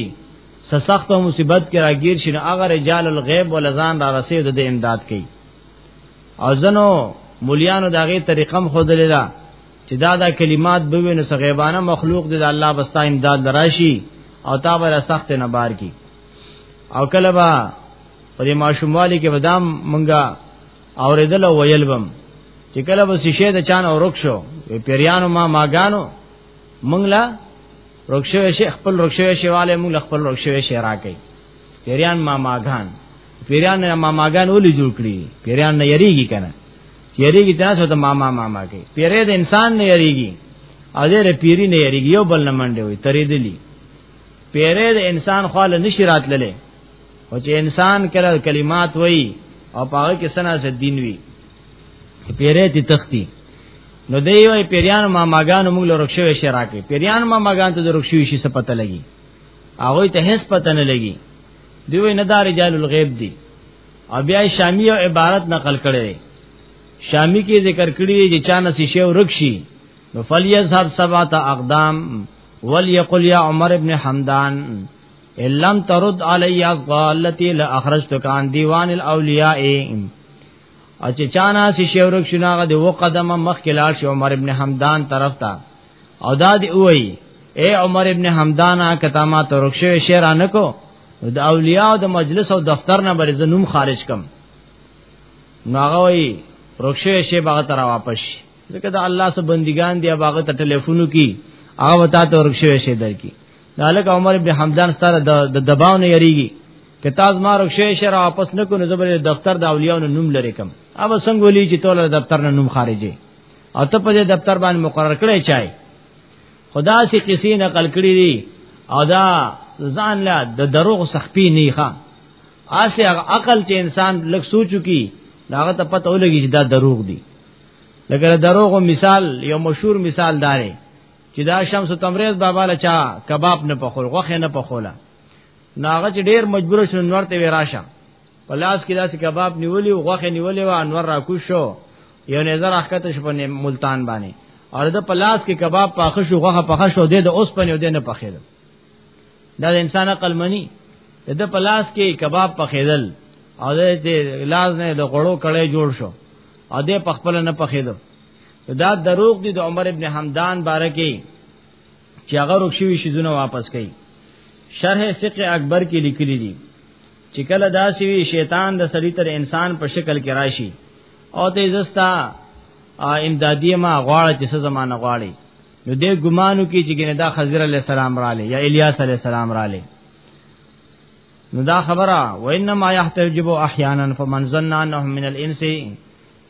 Speaker 2: سخت او مصیبت کې راګیر شي نو هغه رجال الغیب ولزان را رسید د امداد کوي او زنو مولیانو دغه طریقم خود لیدا چې دا دا کلمات به وینې سغیبانه مخلوق د الله بستا امداد دراشي او تا بر سخت نه بار کی او کله با په دې ماشوموالي کې بدام مونږه اوریدل او ویل بم چې کله به شیشه د چان او رخصو پیریانو ما ماګانو مونږ لا رخصو شي خپل رخصو شي والے مونږ خپل رخصو شي راکې پیریان ما ماګان پیریان ما ماګان ولې جوړ کړی پیریان نه یریږي کنه یریږي تاسو ته ماما ماما کې پیرې د انسان نه یریږي او دې پیری نه یریږي یو بل نه منډه وي ترې دلی پیرې د انسان خاله نشی راتللې او چې انسان کله کلمات وای او پاغه کې سنا سره دین وی پیرې تی تختی نو دی وای پیریان ما ماګان موږ له رخصوي شي راکې پیریان ما ماګان ته رخصوي شي څه پته لګي هغه ته هیڅ پته نه لګي دی وای نه دار رجال الغیب دی او بیا شامی او عبارت نقل کړي شامی کې ذکر کړی چې چا نسی شی ورکشي نو فلیذهب سبعه اقدام وليقل یا عمر ابن حمدان لم ترد علی اصغالتی لاخرجتک عن دیوان الاولیاء او چې چانا سی شورک شناغه دی و قدمه مخ کې لاړ شو عمر ابن حمدان طرف ته او دا دی وای اے عمر ابن حمدان کته ما ترک شو شعرانه کو د اولیاء د مجلس او دفتر نه بر زنوم خارج کم ناغه وای رخصه شی باغ تر واپس ځکه دا الله سب بندگان دی باغ ته ټلیفونو کی هغه وتا ته رخصه شی درکی دالک عمر ابن حمدان ستاره د دباو نه یریږي که تاسو ما رخصه شر واپس نه کو نو زبر دفتر د اولیاء نوم لري کم اوب څنګه ولي چې ټول دفتر نه نوم خارجي او ته په دفتر باندې مقرر کړی چای خدا سي قصې نقل کړی دي او دا ځان لا د دروغ سخپی نه ښه آسه عقل چې انسان لږ سوچو کی داغه ته پته ولګي چې دا دروغ دي لکه دروغ مثال یو مشهور مثال داري چې دا شمس تمریز بابا لچا کباب نه پخول غوخه نه پخوله ناغه چې ډیر مجبور شو انور ته وراشه په لاس کې داسې کباب نیولې او غوخه نیولې و انور را کوش شو یو نظر اخته شو په ملتان باندې اور د په لاس کې کباب پاخه شو غوخه پخه شو د اوس پنې ودې نه پخېدل دا د انسان عقل منی د په لاس کې کباب پخېدل او د لاس نه د غړو کړه جوړ شو او د پخپل نه پخېدل دا دروغ دي د عمر ابن حمدان باره کې چې هغه رخصوي شیزونه واپس کړي شرح فقه اکبر کې لیکلي دي چې کله داسې وي شیطان د سړی تر انسان په شکل کې راشي او ته زستا امدادی ما غواړي چې څه زمانه غواړي نو دې ګمانو کې چې ګنه دا خضر علی السلام را لې یا الیاس علی السلام را لې نو دا خبره وانما یحتجب احیانا فمن ظن انه من الانس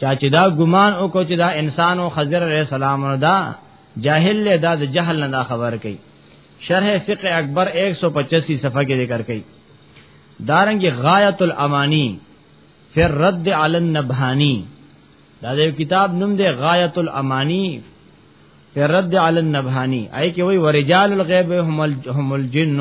Speaker 2: چا چې دا ګمان وکړو چې دا انسان او خضر علیہ السلام دا جاهل له دا د جهل نه دا خبر کوي شرح فقه اکبر 185 صفحه کې ذکر کوي دارنګ غایت الامانی فی الرد علی النبهانی دا د کتاب نوم دی غایت الامانی فی الرد علی النبهانی آی کې وی ورجال الغیب هم الجن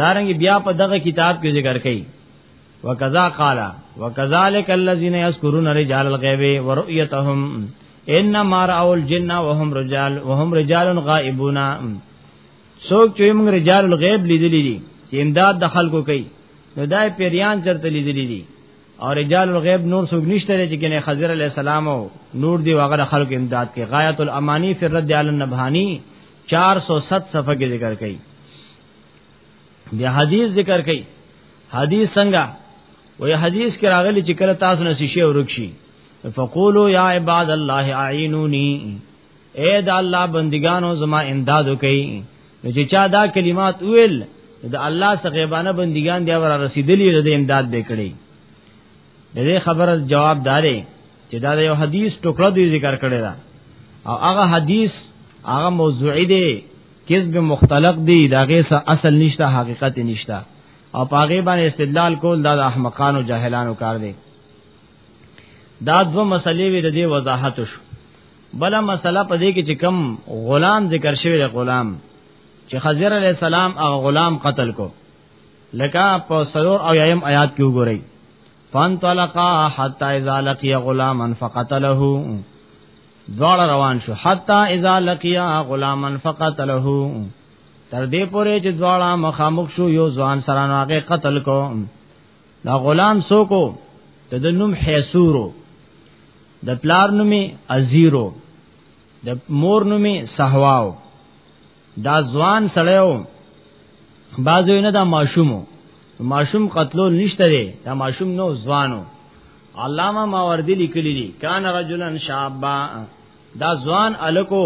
Speaker 2: دارنګ بیا په دغه کتاب کې ذکر کړي وکذا قال وکذالک الذين يذكرون رجال الغيب ورؤيتهم انما راوا الجن وهم رجال وهم رجال غائبون سوک چې موږ رجال الغيب لیدلې دي چې امداد د خلکو کوي نو دای پیریان چرته لیدلې دي او رجال الغیب نور څوک نشته چې کنه خضر علی السلام او نور دی وغیرہ خلق امداد کې غایت الامانی فی الرد علی النبهانی 407 صفحه کې ذکر کړي بیا حدیث ذکر کړي حدیث څنګه وې حدیث کې راغلي چې کله تاسو نه شیشه ورکشي فقولوا یا عباد الله اعینونی اے دا الله بندگانو زما امداد وکي نو چې چا دا کلمات ویل دا الله سغیبانه بندگان دی ور رسیدلی د امداد وکړي د دې خبره جواب داري چې دا یو حدیث ټوکړه دی ذکر کړی دا او هغه حدیث هغه موضوعی دی کذب مختلق دی دا غي اصل نشته حقیقت نشته او پاغه باندې استدلال کول دا د احمقانو جاهلانو کار دی دا دو مسلې وی د دې وضاحت شو بل مسله په دې کې چې کم غلام ذکر شوی دی غلام چې خضر علی السلام هغه غلام قتل کو لکه په سلور او یم آیات کې وګورئ فانطلقا حتا اذا لقي غلاما فقتله دواړه روان شو حتا اذا لقي غلاما فقتله تر دې پورې چې دواړه مخامخ شو یو ځوان سره هغه قتل کو دا غلام سو کو د نوم حیسورو د پلار نومي ازیرو د مور نومي صحواو دا ځوان سړیو بازو نه دا ماشومو ماشوم قتلو نشته دی دا ماشوم نو ځوانو علامه ماوردی لیکلی دی کان رجلن شابا دا ځوان الکو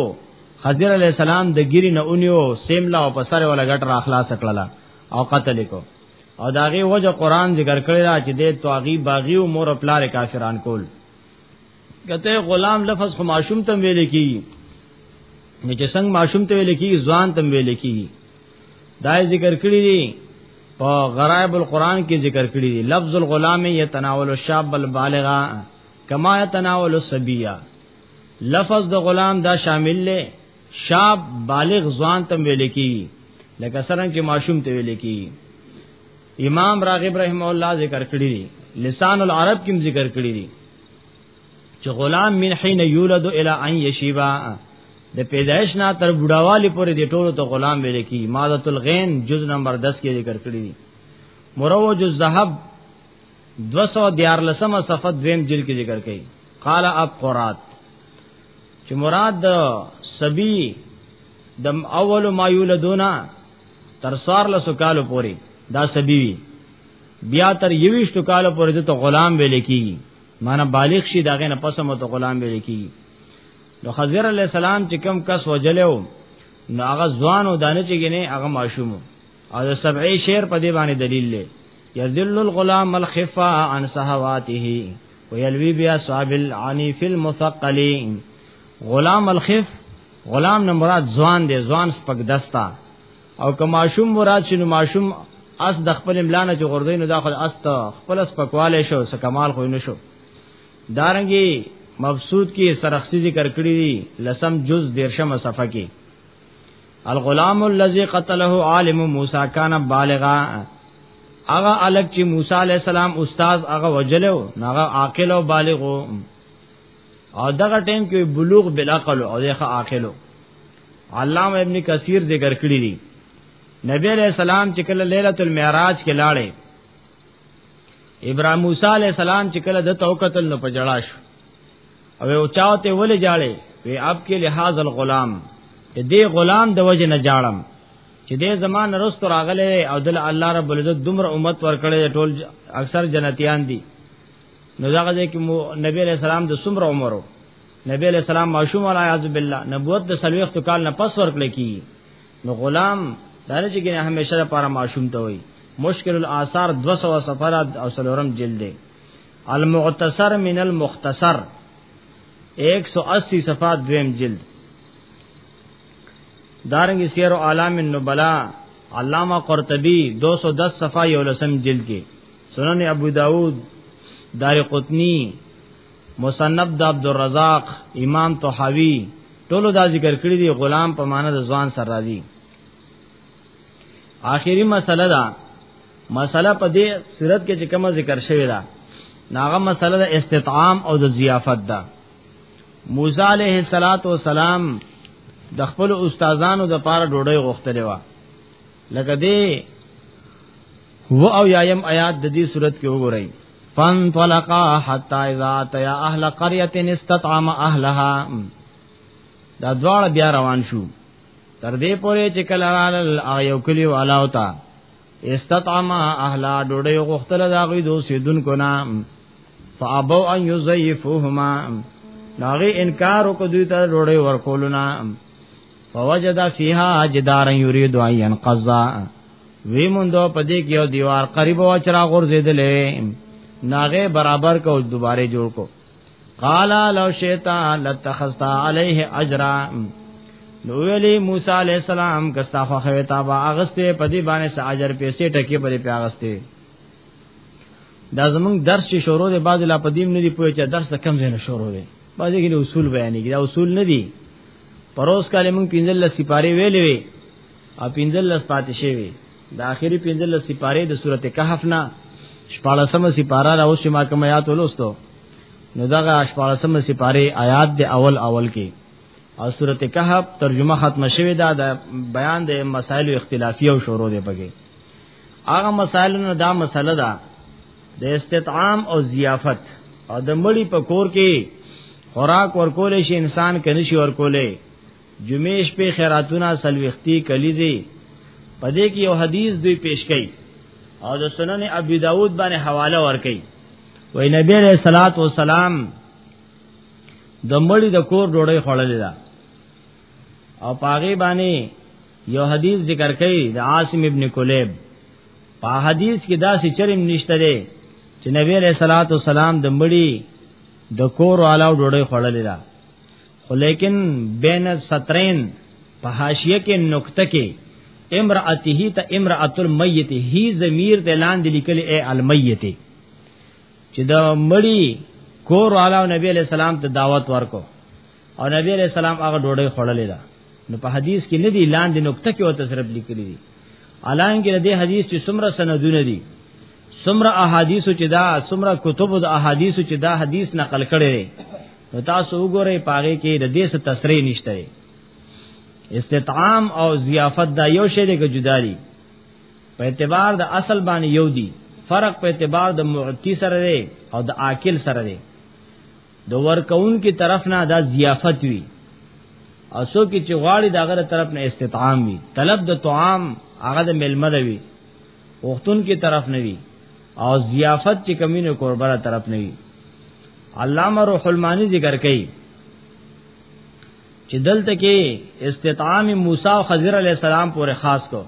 Speaker 2: حضرت علی السلام د ګری نه اونیو سیملا او پسر ولا غټ را خلاص کړلا او قتل کو او داغه وجه قران ذکر کړی دا چې د توغی باغی او مور پلار کافران کول کته غلام لفظ خو معشوم تم ویل کی نو چې څنګه معشوم ته ویل کی ځوان تم ویل کی دا ذکر کړی دی په غرائب القرآن کې ذکر کړی دی لفظ الغلام یتناول الشاب البالغ کما یتناول الصبیہ لفظ د غلام دا شامل لے شاب بالغ ځوان تم ویل کی لکه سرنګ کې معشوم ته ویل کی امام راغب رحم الله ذکر کړی دی لسان العرب کې ذکر کړی دی چې غلام من حين يولد الى ان يشيبا د پیدایش نه تر بډاوالی پورې د ټولو ته غلام ویل کی ماده الغین جز نمبر 10 کې ذکر کړی دی مروج الذهب 214 صفحه دویم جل کې ذکر کړي قال اب قرات چې مراد د سبي د اول ما یولدونا تر سوار لسو کالو پوري دا سبي وی بیا تر یوشت کال پورې ته غلام ویل کیږي معنی بالغ شي داغه نه پسه مت غلام ویل کیږي نو خضر علی السلام چې کم کس وجلو نو هغه ځوان او دانه چې ګنه هغه ماشوم او د سبعی شعر په دې باندې دلیل لې یذل الغلام الخفا عن صحواته ويلوي بیا صاحب العنيف المثقلين غلام الخف غلام نه مراد ځوان دی ځوان سپک دستا او که ماشوم مراد شنو ماشوم اس د خپل املانه چې غردین داخل اس ته خپل اس پکواله شو س کمال خو نه شو دارنګي مبسوط کې سرخصي ذکر کړی دی لسم جز دیرشم صفحه کې الغلام الذي قتله عالم موسی کان بالغا هغه الک چې موسی علی السلام استاد هغه وجلو هغه عاقل او بالغ او دغه ټیم کې بلوغ بالعقل او دغه عاقل علامه ابن کثیر ذکر کړی دی نبی علیہ السلام چې کله ليله المعراج کې لاړې ابراهيم موسی علیہ السلام چې کله د توکتل نو پجړاش او او چاته ولې جاړې وی اپ کې لحاظ الغلام دې غلام د وجه نه جاړم چې دې زمان رست راغله او دل الله رب العزت دمر امت ور کړې ټول اکثر جنتیان دي نو دا غځه کې نبی علیہ السلام د سمر عمرو نبی علیہ السلام معشوم علی اعوذ بالله نبوت د سلوخت کال نه پس ورکړل کی نو غلام دا نه چې ګنه همیشه لپاره معشوم ته وای مشکل الاثار 200 سفر او سلورم جلد المعتصر من المختصر 180 صفحات دویم جلد دارنګ سیر عالم النبلا علامہ قرطبی 210 صفحه یولسم جلد کې سنن ابو داود دار قطنی مصنف د عبد الرزاق امام طحاوی ټولو دا ذکر کړی دی غلام په معنا د ځوان سره راځي آخري مسله ده مسله په دې صورت کې چې کوم ذکر شوی ده ناغه مسله د استطعام او د ضیافت ده موسی علیه الصلاۃ والسلام د خپل استادانو د پاره ډوډۍ غوښتلې و لکه دې و او یایم آیات د دې صورت کې وګورئ فن طلقا حتا اذا اتیا اهل قريه استطعم اهلها دا دواړه بیا روان شو تر دې پورې چې کله رال یو کلی والا وتا استطعم اهل ډوډۍ غختل دا غي دو سیدون کو نام فابو ان یزیفهما ناغي انکار وکړ دوی ته ډوډۍ ورکولونه فوجد فیها جدارا یرید ان ينقض وی موندو پدې کې یو دیوار قریب او چرا غورځیدلې ناغه برابر کو دوباره جوړ کو قالا لو شیتا لتخذتا علیه اجرا نو ویلی موسی علی السلام کستا خو خوي تا با اغسته پدی باندې ساجر پیسې ټکی پرې پیاغسته دا زمونږ درس چې شروع دی بعد لا پدیم نه دی پوهه چې درس کم زنه شروع دی بعد کې اصول بیانې کې دا اصول نه دي پروس کاله مونږ پینځل سپاره ویلې وی او پینځل پاتې شوی د اخیری پینځل سپاره د سورته کهف نه شپاړسمه سپاره را اوس ما کوم آیات ولوستو نو دغه شپاړسمه سپاره آیات د اول اول کې او سورته کهف ترجمه ختم شوی دا د بیان د مسائل اختلافي او شورو دی پکې هغه مسائلونو دا مسله ده د استطعام او ضیافت او د مړی په کور کې خوراک ورکول شي انسان کني شي ورکولې جمیش په خیراتونه سلوختی کلیزي پدې کې یو حدیث دوی پیش کړي او د سنن ابي داود باندې حواله ورکړي وای نبی علیہ الصلات والسلام د مړی د کور ډوړې خړلې ده او پاغي باندې یو حدیث ذکر کړي د عاصم ابن کلیب په حدیث کې دا چې چرم نشته دی چې نبی علیہ الصلوۃ والسلام د مړی د کور علاوه ډوډۍ خوړلې ده خو لیکن بین سطرین په حاشیه کې نقطه کې امراته ته امراه المیت هی ضمیر د لاندې لیکل ای المیت چې د مړی کور علاوه نبی علیہ السلام ته دعوت ورکو او نبی علیہ السلام هغه ډوډۍ خوړلې ده نو په حدیث کې نه دی لاندې نقطه کې وته صرف لیکلي دي الان کې دې حدیث چې څومره سندونه دي څومره احادیث چې دا څومره کتب د احادیث چې دا حدیث نقل کړي دي نو تاسو وګورئ پاره کې د دې څه تصریح نشته استطعام او ضیافت دا یو شی دی که جدا دي په اعتبار د اصل باندې یو دي فرق په اعتبار د معتی سره دی او د عاقل سره دی د ورکون کې طرف نه دا ضیافت وی او سو کې چې غواړي دا غره طرف نه استطعام وی طلب د طعام هغه د ملمه دی وی وختون کې طرف نه وی او ضیافت چې کمینو قربره طرف نه وی علامه روح المانی ذکر کوي چې دلته کې استطعام موسی او خضر علی السلام پورې خاص کو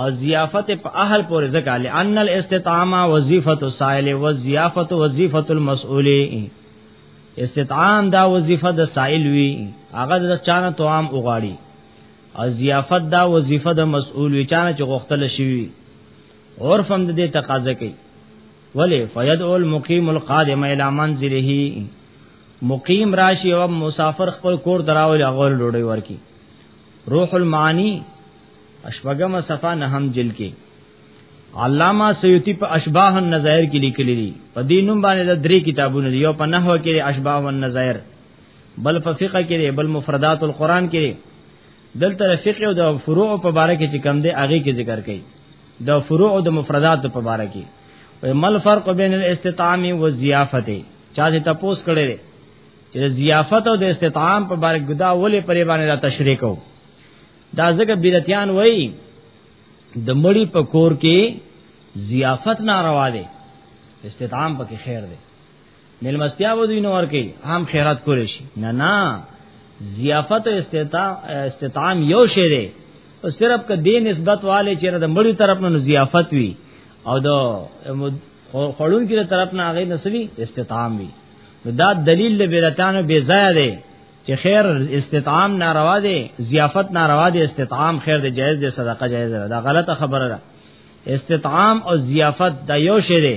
Speaker 2: او ضیافت په اهل پورې ځکه لئن الاستطعام وظیفه السائل و ضیافت وظیفه المسئول استطعام دا وظیفه د سائل وی هغه د چانه توام اوغاړي او ضیافت دا وظیفه د مسئول وی چانه چې غوښتل شي عرفم د دې تقاضا کوي ولی فیدعو المقیم القادم الى منزله مقیم راشی او مسافر خپل کور دراول اغول ډوډۍ ورکی روح المعانی اشبغم صفه نهم جل کې علامہ سیوطی په اشباح النظائر کې لیکلي دي په دې نوم باندې د درې کتابونه دي یو په نحو کې اشباح النظائر بل په فقہ کې بل مفردات القرآن کې دلته فقه او د فروع په باره کې چې کم دی هغه کې ذکر کړي د فروع او د مفردات په باره کې او مل فرق بین الاستطعام و ضیافت چا چې تاسو کړي چې ضیافت او د استطعام په باره کې دا ولې پرې باندې دا تشریح کو دا ځکه بیرتیان وایي د مړی په کور کې ضیافت ناروا دی استطعام پکې خیر دی ملمستیا و دوی نور کوي عام خیرات کول شي نه نه ضیافت او استطعام یو شی دی او صرف که دې نسبت والے چې د مړي طرف نه ضیافت وي او د خړون کې طرف نه هغه نسوي استطعام وي دا دلیل له بیرتانو بے ضایع دی چې خیر استطعام ناروا دی ضیافت ناروا دی استطعام خیر دی جائز دی صدقه جائز ده دا غلطه خبره ده استطعام او ضیافت دا یو شی دی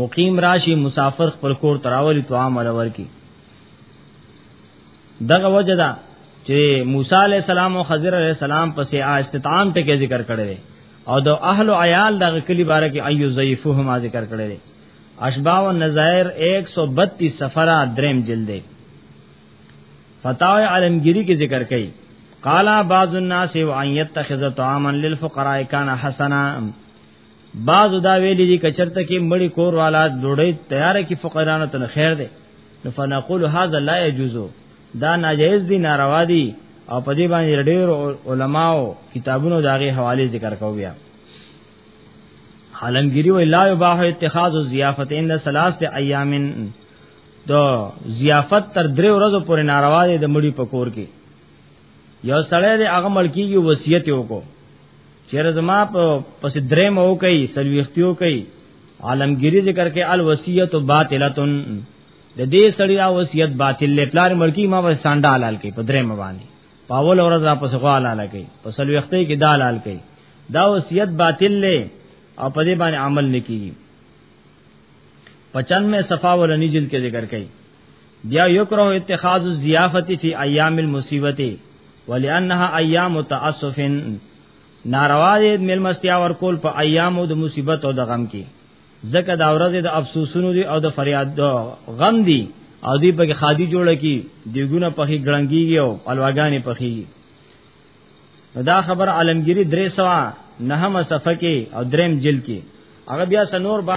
Speaker 2: مقیم راشي مسافر خپل کور تراولي طعام ولور کی دغه وجه دا چې موسی علی السلام او خضر علی السلام پسې استطعام ټکی ذکر کړی او د اهل او عیال دغه کلی باره کې ایو ضعیفهم ذکر کړی اشباع و نظائر 132 سفرہ درم جلد فتاوی عالمگیری کی ذکر کئی قالا بعض الناس وعن يتخذ طعاما للفقراء كان حسنا بعض دا ویلي دي کچرته کې مړی کور والا ډوډۍ تیار کی فقیرانو ته خیر دی نو فنقول هذا لا يجوز دا ناجیز دي ناروا دي او په دې باندې ډېر علماو کتابونو داغه حواله ذکر کوو بیا عالمگیری وی لا یباح اتخاذ الضیافت عند ثلاثه ایام دو ضیافت تر درې ورځې پورې ناروا دي د مړی په کور کې یو سړی دی هغه ملکیږي وصیت وکړو چیرې زما په پس درې مو کوي سلويختیو کوي عالمگیری ذکر کې الوصیت باطلتن د دې سړی او وصیت باطل له پلار ملکی ما و سانډا حلال کوي په درې مو باندې پاول اورز را پس غوا حلال کوي په سلويختي کې دا حلال کوي دا وصیت باطل له او په دې باندې عمل نکېږي 95 صفه ولنی جلد کې ذکر کوي بیا یکره اتخاذ الضیافه فی ایام المصیبه ولانها ایام تاسف ناروا دې ملمستیا ور کول په ایامو د مصیبت او د غم کې زکه دا ورځ د افسوسونو دی او د فریاد دو غم دی او دی په خادي جوړه کی دیګونه په هی ګړنګیږي او الواګانې په هی دا خبر عالمگیری درې سوا نهم صفحه کې او دریم جلد کې هغه بیا سنور با